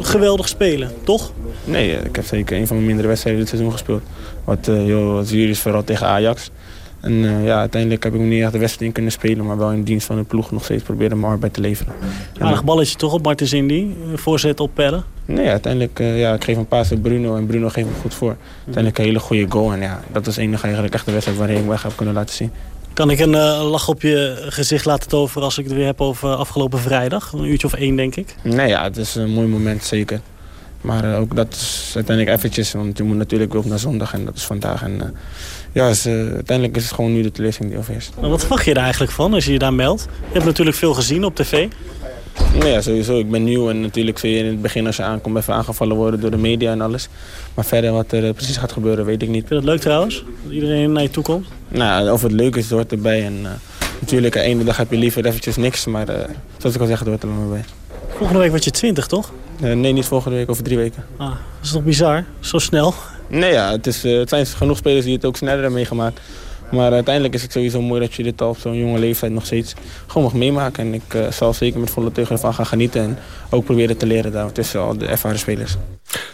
geweldig spelen, toch? Nee, ik heb zeker een van mijn mindere wedstrijden dit seizoen gespeeld. Wat, uh, joh, wat is vooral tegen Ajax. En uh, ja, uiteindelijk heb ik me niet echt de wedstrijd in kunnen spelen... maar wel in dienst van de ploeg nog steeds proberen mijn arbeid te leveren. Aardig balletje toch op Martens Indy, voorzet op pellen? Nee, uiteindelijk uh, ja, ik geef een paas op Bruno en Bruno geeft me goed voor. Uiteindelijk een hele goede goal en ja, dat is enige eigenlijk echt de wedstrijd waarin ik weg heb kunnen laten zien. Kan ik een uh, lach op je gezicht laten toveren als ik het weer heb over afgelopen vrijdag? Een uurtje of één, denk ik. Nee, ja, het is een mooi moment, zeker. Maar ook dat is uiteindelijk eventjes, want je moet natuurlijk weer op naar zondag en dat is vandaag. En, ja, dus, uh, uiteindelijk is het gewoon nu de teleurstelling die overheerst. Maar wat verwacht je er eigenlijk van als je je daar meldt? Je hebt natuurlijk veel gezien op tv. Nee, ja, sowieso. Ik ben nieuw en natuurlijk zul je in het begin als je aankomt even aangevallen worden door de media en alles. Maar verder wat er precies gaat gebeuren weet ik niet. Vind je het leuk trouwens? Dat iedereen naar je toe komt? Nou, of het leuk is, hoort erbij. En uh, natuurlijk, de ene dag heb je liever eventjes niks, maar uh, zoals ik al zeg, het hoort er allemaal bij. Volgende week word je 20, toch? Nee, niet volgende week, over drie weken. Ah, dat is toch bizar? Zo snel? Nee, ja, het, is, het zijn genoeg spelers die het ook sneller hebben meegemaakt. Maar uiteindelijk is het sowieso mooi dat je dit al op zo'n jonge leeftijd nog steeds gewoon mag meemaken. En ik uh, zal zeker met volle teugen ervan gaan genieten. En ook proberen te leren daar tussen al de ervaren spelers.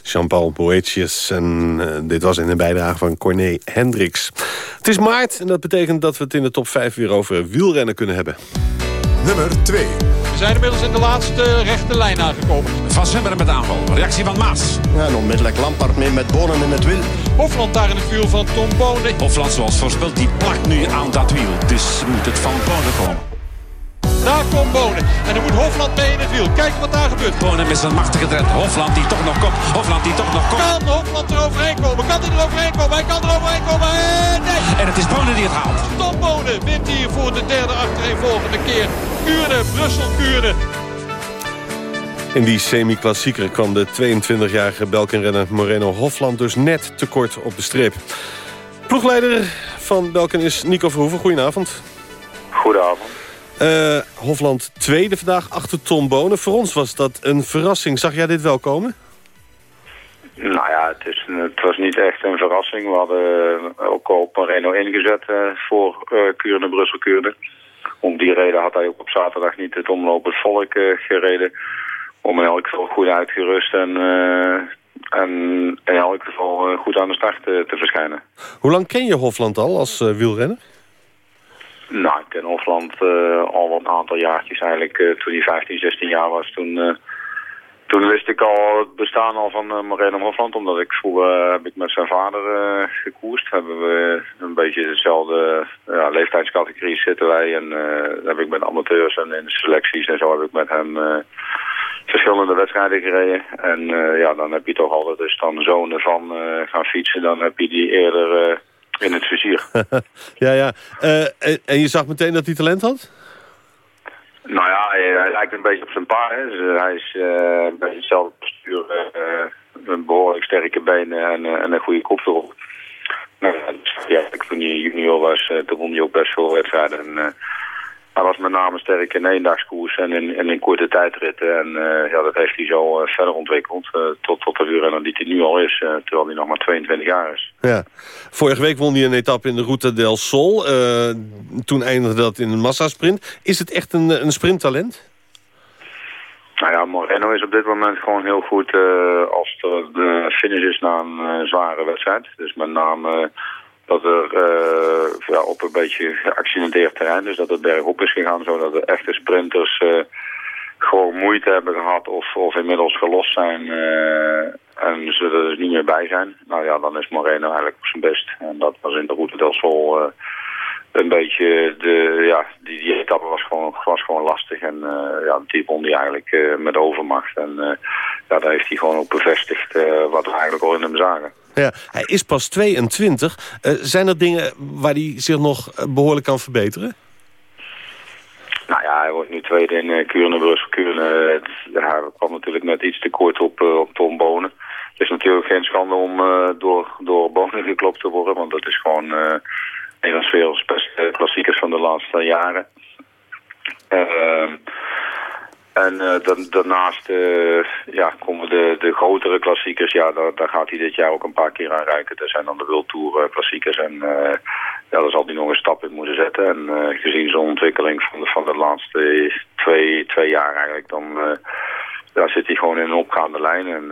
Jean-Paul Boetius. En uh, dit was in de bijdrage van Corné Hendricks. Het is maart en dat betekent dat we het in de top 5 weer over wielrennen kunnen hebben. Nummer 2. We zijn inmiddels in de laatste rechte lijn aangekomen. Van Zemmeren met aanval. Reactie van Maas. Ja, en onmiddellijk Lampard mee met Bonen in het wiel. Hofland daar in het wiel van Tom Bonen. Hofland zoals voorspeld, die plakt nu aan dat wiel. Dus moet het van Bonen komen. Daar komt Bonen. En dan moet Hofland mee in het wiel. Kijk wat daar gebeurt. Bonen met zijn machtige tred. Hofland die toch nog komt. Hofland die toch nog komt. Kan Hofland er overheen komen? Kan hij er overheen komen? Hij kan er overheen komen. En nee. En het is Bonen die het haalt. Tom Bonen wint hier voor de derde achtereenvolgende keer. Kuurne, Brussel, Kuurne. In die semi-klassieker kwam de 22-jarige Belkenrenner Moreno Hofland dus net tekort op de streep. Ploegleider van Belken is Nico Verhoeven. Goedenavond. Goedenavond. Uh, Hofland tweede vandaag achter Tom Bonen. Voor ons was dat een verrassing. Zag jij dit wel komen? Nou ja, het, is, het was niet echt een verrassing. We hadden ook al Moreno ingezet uh, voor uh, Kuurne, Brussel, Kuurne. Om die reden had hij ook op zaterdag niet het omlopend volk gereden. Om in elk geval goed uitgerust en, en in elk geval goed aan de start te verschijnen. Hoe lang ken je Hofland al als wielrenner? Nou, ik ken Hofland uh, al een aantal jaartjes eigenlijk. Uh, toen hij 15, 16 jaar was, toen, uh, toen wist ik al het bestaan al van uh, Moreno Hofland. Omdat ik vroeger heb ik met zijn vader gekoerst. Hebben we een beetje dezelfde ja, leeftijdscategorie zitten wij. En heb ik met amateurs en in selecties en zo heb ik met hem verschillende wedstrijden gereden. En ja, dan heb je toch altijd dus dan zonen van gaan fietsen. Dan heb je die eerder in het vizier. (laughs) ja, ja. Uh, en, je zag meteen dat hij talent had? Nou ja, hij, hij lijkt een beetje op zijn pa. Hè. Dus, hij is uh, een beetje hetzelfde postuur, uh, een behoorlijk sterke benen en, en een goede kop erop. Nou, ja, toen hij junior was, toen won hij ook best veel wedstrijden. En, hij was met name sterk in eendagskoers en in, en in korte tijdritten. En uh, ja, dat heeft hij zo uh, verder ontwikkeld uh, tot, tot de wielrenner die hij nu al is. terwijl hij nog maar 22 jaar is. Ja. Vorige week won hij een etappe in de Route del Sol. toen eindigde dat in een massasprint. Is het echt een, een sprinttalent? Nou ja, Moreno is op dit moment gewoon heel goed als de finish is na een zware wedstrijd. Dus met name dat er uh, ja, op een beetje geaccidenteerd terrein, dus dat het bergop is gegaan, zodat de echte sprinters uh, gewoon moeite hebben gehad of, of inmiddels gelost zijn uh, en ze er dus niet meer bij zijn. Nou ja, dan is Moreno eigenlijk op zijn best. En dat was in de Route del Sol een beetje, de, ja, die, die etappe was gewoon, was gewoon lastig. En ja, die won die eigenlijk met overmacht. En ja, daar heeft hij gewoon ook bevestigd wat we eigenlijk al in hem zagen. Ja, hij is pas 22. Uh, zijn er dingen waar hij zich nog behoorlijk kan verbeteren? Nou ja, hij wordt nu tweede in uh, Kuurne, Brussel, Kuurne. hij kwam natuurlijk net iets te kort op, op Tom Bonen. Het is natuurlijk geen schande om door, door Bonen geklopt te worden. Want dat is gewoon een van de klassiekers van de laatste jaren. Uh, en uh, dan, daarnaast uh, ja, komen de, de grotere klassiekers. Ja, daar, daar, gaat hij dit jaar ook een paar keer aan ruiken. Dat zijn dan de World Tour uh, klassiekers. En ja, daar zal hij nog een stap in moeten zetten. En gezien zo'n ontwikkeling van de, van de laatste twee, twee jaar eigenlijk... dan daar zit hij gewoon in een opgaande lijn. En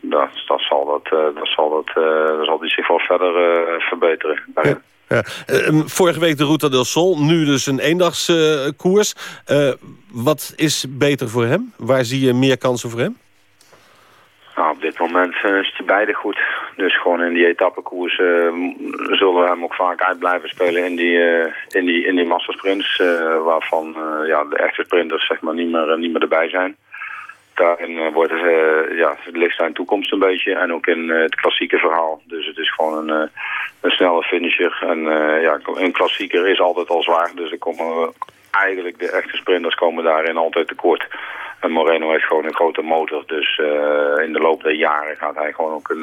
dat, dat, zal dat, dat, zal dat zal hij zich wel verder verbeteren. Ja. Ja. Uh, vorige week de Ruta del Sol, nu dus een eendagskoers. Uh, wat is beter voor hem? Waar zie je meer kansen voor hem? Nou, op dit moment is hij beide goed. Dus gewoon in die etappekoers zullen we hem ook vaak uit blijven spelen in die, in die, in die massasprints. waarvan ja, de echte sprinters zeg maar, niet, meer, niet meer erbij zijn daarin uh, wordt het, uh, ja, ligt zijn toekomst een beetje. En ook in uh, het klassieke verhaal. Dus het is gewoon een, snelle finisher. En ja, een klassieker is altijd al zwaar. Dus er komen eigenlijk de echte sprinters komen daarin altijd tekort. En Moreno heeft gewoon een grote motor. Dus in de loop der jaren gaat hij gewoon ook een,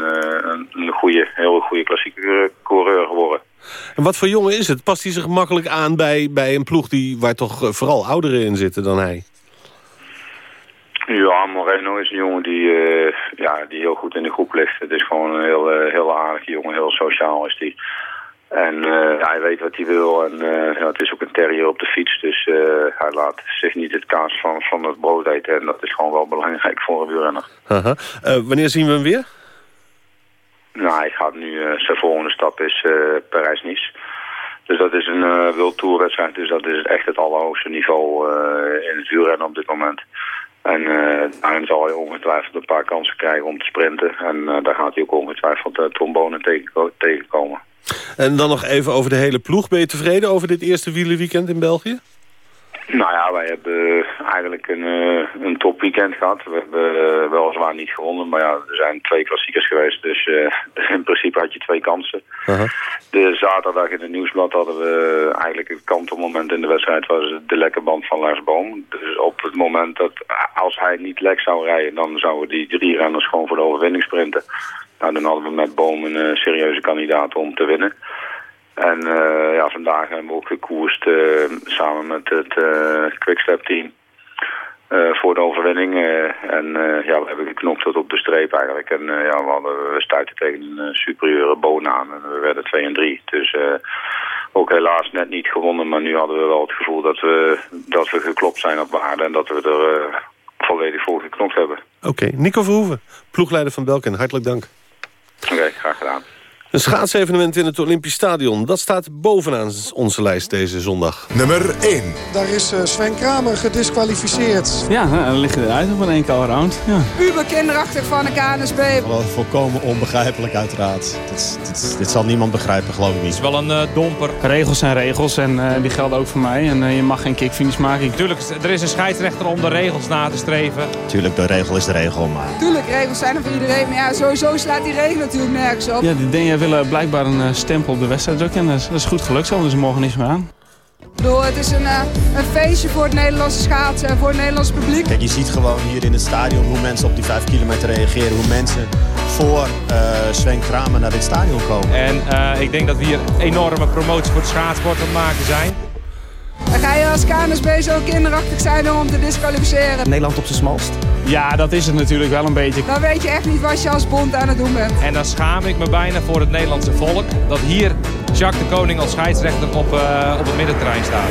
een, een goede, heel goede klassieke coureur worden. En wat voor jongen is het? Past hij zich makkelijk aan bij, bij een ploeg die, waar toch vooral ouderen in zitten dan hij? Ja, Moreno is een jongen die, uh, ja, die heel goed in de groep ligt. Het is gewoon een heel, uh, heel aardige jongen, heel sociaal is die. En uh, hij weet wat hij wil en ja, het is ook een terrier op de fiets. Dus hij laat zich niet het kaas van, van het brood eten. En dat is gewoon wel belangrijk voor een wielrenner. -huh. wanneer zien we hem weer? Nou, hij gaat nu, zijn volgende stap is Parijs-Nice. Dus dat is een uh, World Tour wedstrijd. Dus dat is echt het allerhoogste niveau in het wielrennen op dit moment. En uh, daarin zal hij ongetwijfeld een paar kansen krijgen om te sprinten. En uh, daar gaat hij ook ongetwijfeld uh, trombonen tegen, tegenkomen. En dan nog even over de hele ploeg. Ben je tevreden over dit eerste wielerweekend in België? Nou ja, wij hebben eigenlijk een, uh, een topweekend gehad. We hebben uh, weliswaar niet gewonnen, maar ja, er zijn twee klassiekers geweest. Dus uh, (laughs) in principe had je twee kansen. -huh. De zaterdag in het nieuwsblad hadden we eigenlijk het kantelmoment in de wedstrijd... was de lekke band van Lars Boom. Dus op het moment dat als hij niet lek zou rijden... dan zouden die drie renners gewoon voor de overwinning sprinten. Nou, dan hadden we met Boom een serieuze kandidaat om te winnen. En ja, vandaag hebben we ook gekoerst samen met het Quickstep team. voor de overwinning. en ja, we hebben geknopt tot op de streep eigenlijk. En ja, we, hadden, we stuiten tegen een superieure boon aan. En we werden 2 en 3. Dus ook helaas net niet gewonnen. Maar nu hadden we wel het gevoel dat we, dat we geklopt zijn op waarde. En dat we er volledig voor geknopt hebben. Oké, Nico Verhoeven, ploegleider van Belkin. Hartelijk dank. Oké, graag gedaan. Een schaatsevenement in het Olympisch Stadion. Dat staat bovenaan onze lijst deze zondag. Nummer 1. Daar is eh, Sven Kramer gedisqualificeerd. Ja, nou, dan lig je eruit op een één round. Ja. Uber kinderachtig van de KNSB. Volkomen onbegrijpelijk uiteraard. Dit, dit, dit, zal niemand begrijpen, geloof ik niet. Het is wel een uh, domper. Regels zijn regels en uh, die gelden ook voor mij. En je mag geen kickfinish maken. Tuurlijk, er is een scheidsrechter om de regels na te streven. Tuurlijk, de regel is de regel. Maar... Tuurlijk, regels zijn er voor iedereen. Maar ja, sowieso slaat die regel natuurlijk nergens op. Ja, die dingen willen blijkbaar een eh, stempel op de wedstrijd drukken. En dat is, goed gelukt zo, dus ze mogen niets meer aan. Bedoel, het is een, eh, een feestje voor het Nederlandse schaatsen en voor het Nederlandse publiek. Kijk, je ziet gewoon hier in het stadion hoe mensen op die 5 kilometer reageren. Hoe mensen voor uh, Sven Kramer naar dit stadion komen. En ik denk dat we hier enorme promotie voor de schaatsport aan het maken zijn. Als KNSB zo kinderachtig zijn om te disqualificeren? Nederland op zijn smalst. Ja, dat is het natuurlijk wel een beetje. Dan weet je echt niet wat je als bond aan het doen bent. En dan schaam ik me bijna voor het Nederlandse volk... dat hier Jacques de Koning als scheidsrechter op, uh, op het middenterrein staat.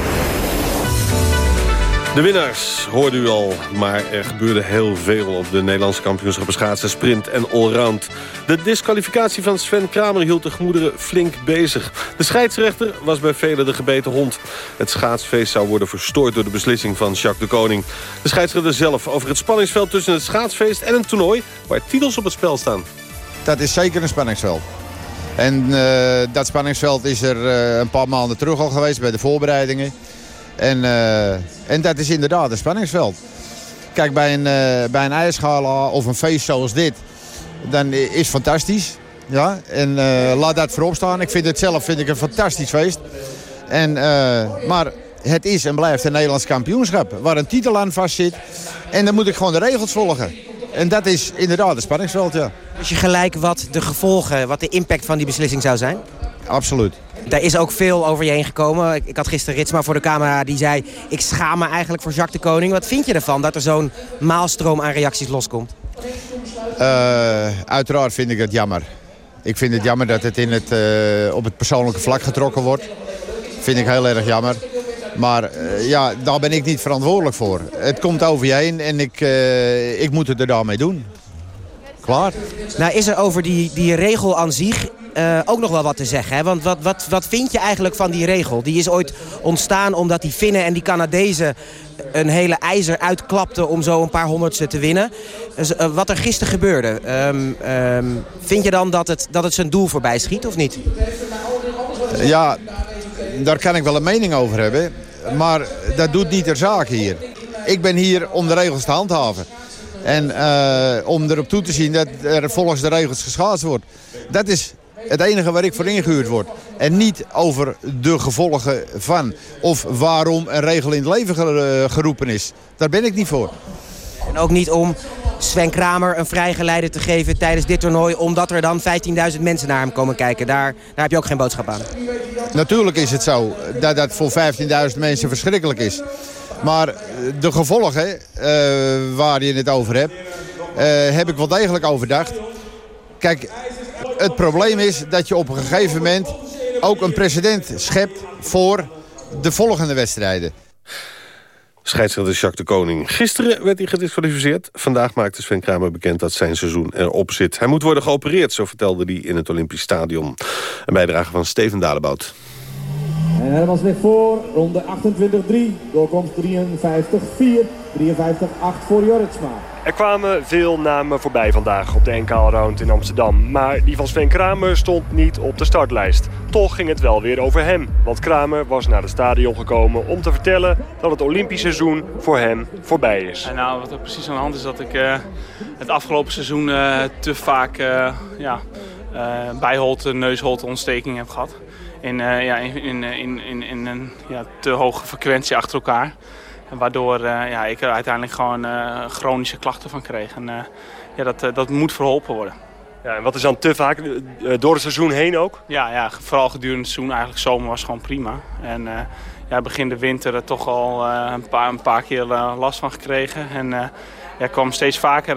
De winnaars hoorde u al, maar er gebeurde heel veel op de Nederlandse kampioenschappen schaatsen, sprint en allround. De disqualificatie van Sven Kramer hield de gemoederen flink bezig. De scheidsrechter was bij velen de gebeten hond. Het schaatsfeest zou worden verstoord door de beslissing van Jacques de Koning. De scheidsrechter zelf over het spanningsveld tussen het schaatsfeest en een toernooi waar titels op het spel staan. Dat is zeker een spanningsveld. En uh, dat spanningsveld is er uh, een paar maanden terug al geweest bij de voorbereidingen. En, uh, en dat is inderdaad een spanningsveld. Kijk, bij een, uh, bij een ijsgala of een feest zoals dit, dan is fantastisch. Ja? En uh, laat dat voorop staan. Ik vind het zelf vind ik een fantastisch feest. En, maar het is en blijft een Nederlands kampioenschap waar een titel aan vast zit. En dan moet ik gewoon de regels volgen. En dat is inderdaad een spanningsveld, ja. Is je gelijk wat de gevolgen, wat de impact van die beslissing zou zijn? Absoluut. Daar is ook veel over je heen gekomen. Ik, had gisteren Ritsma voor de camera die zei... ik schaam me eigenlijk voor Jacques de Koning. Wat vind je ervan dat er zo'n maalstroom aan reacties loskomt? Uh, uiteraard vind ik het jammer. Ik vind het jammer dat het, in het uh, op het persoonlijke vlak getrokken wordt. Vind ik heel erg jammer. Maar uh, ja, daar ben ik niet verantwoordelijk voor. Het komt over je heen en ik, ik moet het er daarmee doen. Klaar. Nou, is er over die, die regel aan zich uh, ook nog wel wat te zeggen. Hè? Want wat, wat, wat vind je eigenlijk van die regel? Die is ooit ontstaan omdat die Finnen en die Canadezen een hele ijzer uitklapten om zo een paar honderdste te winnen. Dus, uh, wat er gisteren gebeurde, um, um, vind je dan dat het, dat het zijn doel voorbij schiet of niet? Ja, daar kan ik wel een mening over hebben. Maar dat doet niet ter zake hier. Ik ben hier om de regels te handhaven. En uh, om erop toe te zien dat er volgens de regels geschaatst wordt. Dat is het enige waar ik voor ingehuurd word. En niet over de gevolgen van. Of waarom een regel in het leven geroepen is. Daar ben ik niet voor. En ook niet om Sven Kramer een vrijgeleide te geven tijdens dit toernooi... omdat er dan 15.000 mensen naar hem komen kijken. Daar, daar heb je ook geen boodschap aan. Natuurlijk is het zo dat dat voor 15.000 mensen verschrikkelijk is. Maar de gevolgen uh, waar je het over hebt... Uh, heb ik wel degelijk overdacht. Kijk, het probleem is dat je op een gegeven moment ook een precedent schept voor de volgende wedstrijden. Scheidsrechter Jacques de Koning. Gisteren werd hij gedisqualificeerd. Vandaag maakte Sven Kramer bekend dat zijn seizoen erop zit. Hij moet worden geopereerd, zo vertelde hij in het Olympisch Stadion. Een bijdrage van Steven Dalebout. En Hermans ligt voor, ronde 28-3, doorkomst 53-4, 53-8 voor Jorritsma. Er kwamen veel namen voorbij vandaag op de NK Round in Amsterdam. Maar die van Sven Kramer stond niet op de startlijst. Toch ging het wel weer over hem. Want Kramer was naar het stadion gekomen om te vertellen dat het Olympisch seizoen voor hem voorbij is. En nou, wat er precies aan de hand is dat ik uh, het afgelopen seizoen uh, te vaak uh, ja, bijholte, neusholte ontsteking heb gehad. In, ja, in, in, in, in een ja, te hoge frequentie achter elkaar. Waardoor uh, ja, ik er uiteindelijk gewoon uh, chronische klachten van kreeg. En uh, ja, dat, dat moet verholpen worden. Ja, en wat is dan te vaak eh, door het seizoen heen ook? Ja, ja, vooral gedurende het seizoen. Eigenlijk zomer was gewoon prima. En uh, ja, begin de winter er toch al uh, een, paar, een paar keer last van gekregen. En ja, kwam steeds vaker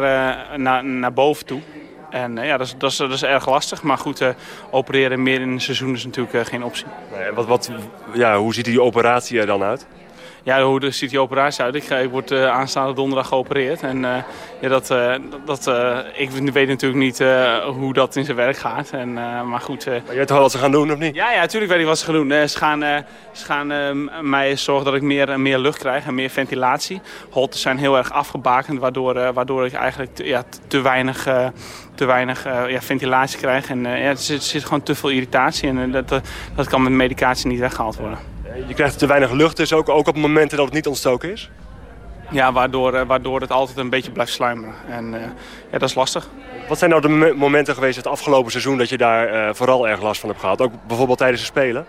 naar, naar boven toe. En ja, dat is, dat, is, dat is erg lastig. Maar goed, opereren meer in een seizoen is natuurlijk geen optie. Nee, wat, wat, ja, hoe ziet die operatie er dan uit? Ja, hoe ziet die operatie uit? Ik, ga, ik word uh, aanstaande donderdag geopereerd. En uh, ja, dat, uh, dat, ik weet natuurlijk niet hoe dat in zijn werk gaat. En, maar goed. maar je weet wel wat ze gaan doen, of niet? Ja, ja natuurlijk weet ik wat ze gaan doen. ze gaan, ze gaan mij zorgen dat ik meer, meer lucht krijg en meer ventilatie. Holten zijn heel erg afgebakend, waardoor, waardoor ik eigenlijk ja, te weinig te weinig ja, ventilatie krijg. En ja, er, zit, er zit gewoon te veel irritatie en dat, dat kan met medicatie niet weggehaald worden. Je krijgt te weinig lucht dus ook, ook op momenten dat het niet ontstoken is? Ja, waardoor, uh, waardoor het altijd een beetje blijft sluimeren. En uh, ja, dat is lastig. Wat zijn nou de momenten geweest het afgelopen seizoen dat je daar uh, vooral erg last van hebt gehad? Ook bijvoorbeeld tijdens de Spelen?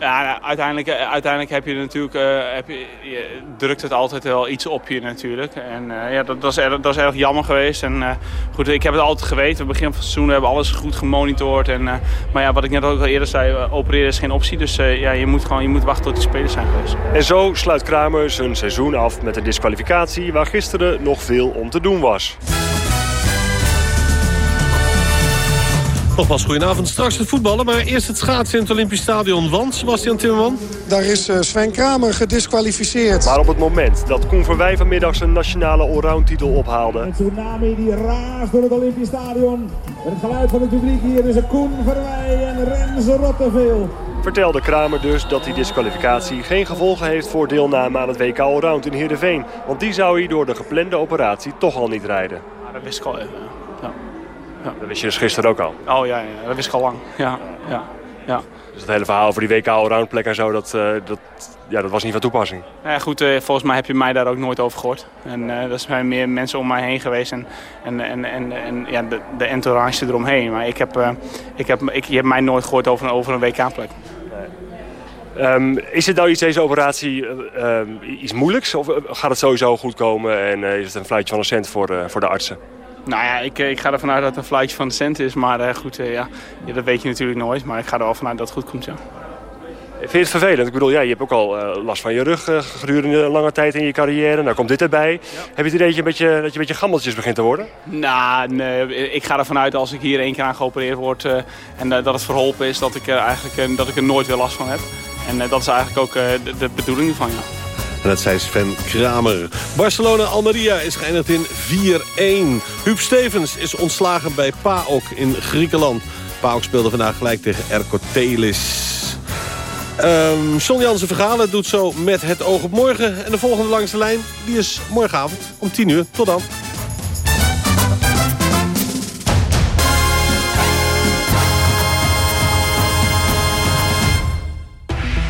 Ja, nou, uiteindelijk, eh, uiteindelijk heb je natuurlijk, uh, heb je, drukt het altijd wel iets op je natuurlijk. En uh, ja, dat, dat, is erg, dat erg jammer geweest. En goed, ik heb het altijd geweten. We begin van het seizoen hebben we alles goed gemonitord. En, maar ja, wat ik net ook al eerder zei, opereren is geen optie. Dus ja, je moet gewoon je moet wachten tot die spelers zijn geweest. En zo sluit Kramer zijn seizoen af met de disqualificatie waar gisteren nog veel om te doen was. Nogmaals, goedenavond. Straks het voetballen, maar eerst het schaatsen in het Olympisch Stadion. Want, Sebastian Timmerman? Daar is eh, Sven Kramer gedisqualificeerd. Maar op het moment dat Koen Verwij vanmiddag zijn nationale allround titel ophaalde... Een tsunami die raast door het Olympisch Stadion. Het geluid van het publiek hier is Koen Verwij en Renze Rotteveel. Vertelde Kramer dus dat die disqualificatie geen gevolgen heeft voor deelname aan het WK Allround in Heerenveen. Want die zou hij door de geplande operatie toch al niet rijden. Maar dat wist ik al even. Ja. Dat wist je dus gisteren ook al? Oh ja, ja dat wist ik al lang. Ja, ja, ja. Dus het hele verhaal over die WK Allround plek en zo, dat, uh, dat, ja, dat was niet van toepassing? Ja, goed, uh, volgens mij heb je mij daar ook nooit over gehoord. En uh, er zijn meer mensen om mij heen geweest en, en, en, en, en ja, de, de entourage eromheen. Maar ik heb, ik heb, ik, je hebt mij nooit gehoord over, over een WK-plek. Um, is het nou iets, deze operatie, uh, iets moeilijks? Of gaat het sowieso goed komen en is het een fluitje van een cent voor, voor de artsen? Nou ja, ik, ik ga ervan uit dat het een fluitje van de cent is. Maar uh, goed, uh, ja, ja, dat weet je natuurlijk nooit. Maar ik ga er wel vanuit dat het goed komt, ja. Vind je het vervelend? Ik bedoel, ja, je hebt ook al uh, last van je rug gedurende een lange tijd in je carrière. Nou komt dit erbij. Ja. Heb je het idee dat je, een beetje, dat je een beetje gammeltjes begint te worden? Nou, nee, ik ga ervan uit als ik hier één keer aan geopereerd word en dat het verholpen is, dat ik, eigenlijk, dat ik er nooit weer last van heb. En dat is eigenlijk ook de, de bedoeling ervan, ja. En dat zei Sven Kramer. Barcelona-Almeria is geëindigd in 4-1. Huub Stevens is ontslagen bij PAOK in Griekenland. PAOK speelde vandaag gelijk tegen Erkotelis. Um, John Jansen Vergalen doet zo met het oog op morgen. En de volgende langs de lijn die is morgenavond om 10 uur. Tot dan.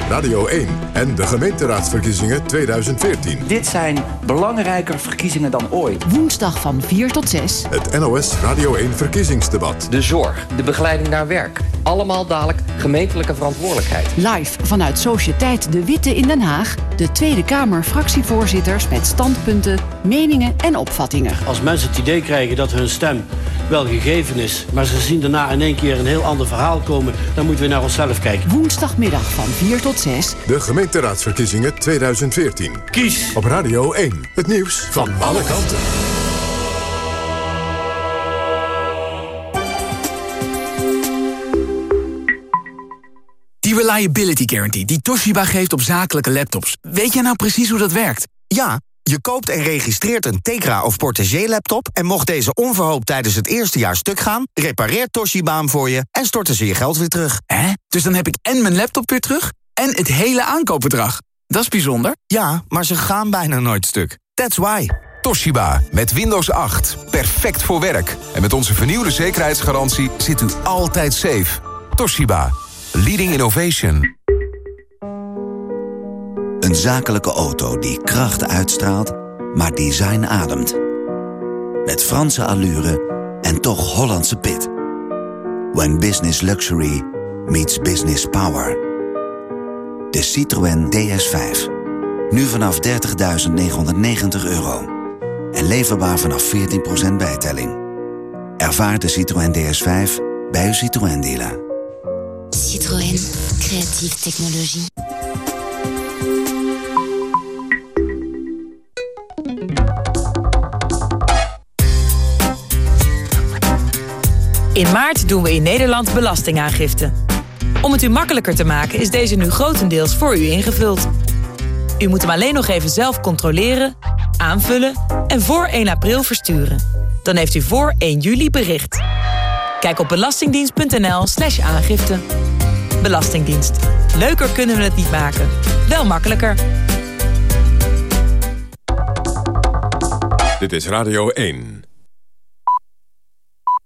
Radio 1 en de gemeenteraadsverkiezingen 2014. Dit zijn belangrijker verkiezingen dan ooit. Woensdag van 4 tot 6. Het NOS Radio 1 verkiezingsdebat. De zorg, de begeleiding naar werk. Allemaal dadelijk gemeentelijke verantwoordelijkheid. Live vanuit Sociëteit De Witte in Den Haag. De Tweede Kamer fractievoorzitters met standpunten, meningen en opvattingen. Als mensen het idee krijgen dat hun stem wel gegeven is... maar ze zien daarna in één keer een heel ander verhaal komen... dan moeten we naar onszelf kijken. Woensdagmiddag van 4 tot 6. De gemeenteraadsverkiezingen 2014. Kies op Radio 1. Het nieuws van alle kanten. Die Reliability Guarantee die Toshiba geeft op zakelijke laptops. Weet jij nou precies hoe dat werkt? Ja, je koopt en registreert een Tegra of Portagee laptop... en mocht deze onverhoopt tijdens het eerste jaar stuk gaan... repareert Toshiba hem voor je en storten ze je geld weer terug. Hè? Dus dan heb ik en mijn laptop weer terug en het hele aankoopbedrag. Dat is bijzonder. Ja, maar ze gaan bijna nooit stuk. That's why. Toshiba, met Windows 8. Perfect voor werk. En met onze vernieuwde zekerheidsgarantie zit u altijd safe. Toshiba, leading innovation. Een zakelijke auto die kracht uitstraalt, maar design ademt. Met Franse allure en toch Hollandse pit. When business luxury meets business power. De Citroën DS5. Nu vanaf 30.990 euro. En leverbaar vanaf 14% bijtelling. Ervaar de Citroën DS5 bij uw Citroën dealer. Citroën, creatieve technologie. In maart doen we in Nederland belastingaangifte. Om het u makkelijker te maken is deze nu grotendeels voor u ingevuld. U moet hem alleen nog even zelf controleren, aanvullen en voor 1 april versturen. Dan heeft u voor 1 juli bericht. Kijk op belastingdienst.nl slash aangifte. Belastingdienst. Leuker kunnen we het niet maken. Wel makkelijker. Dit is Radio 1.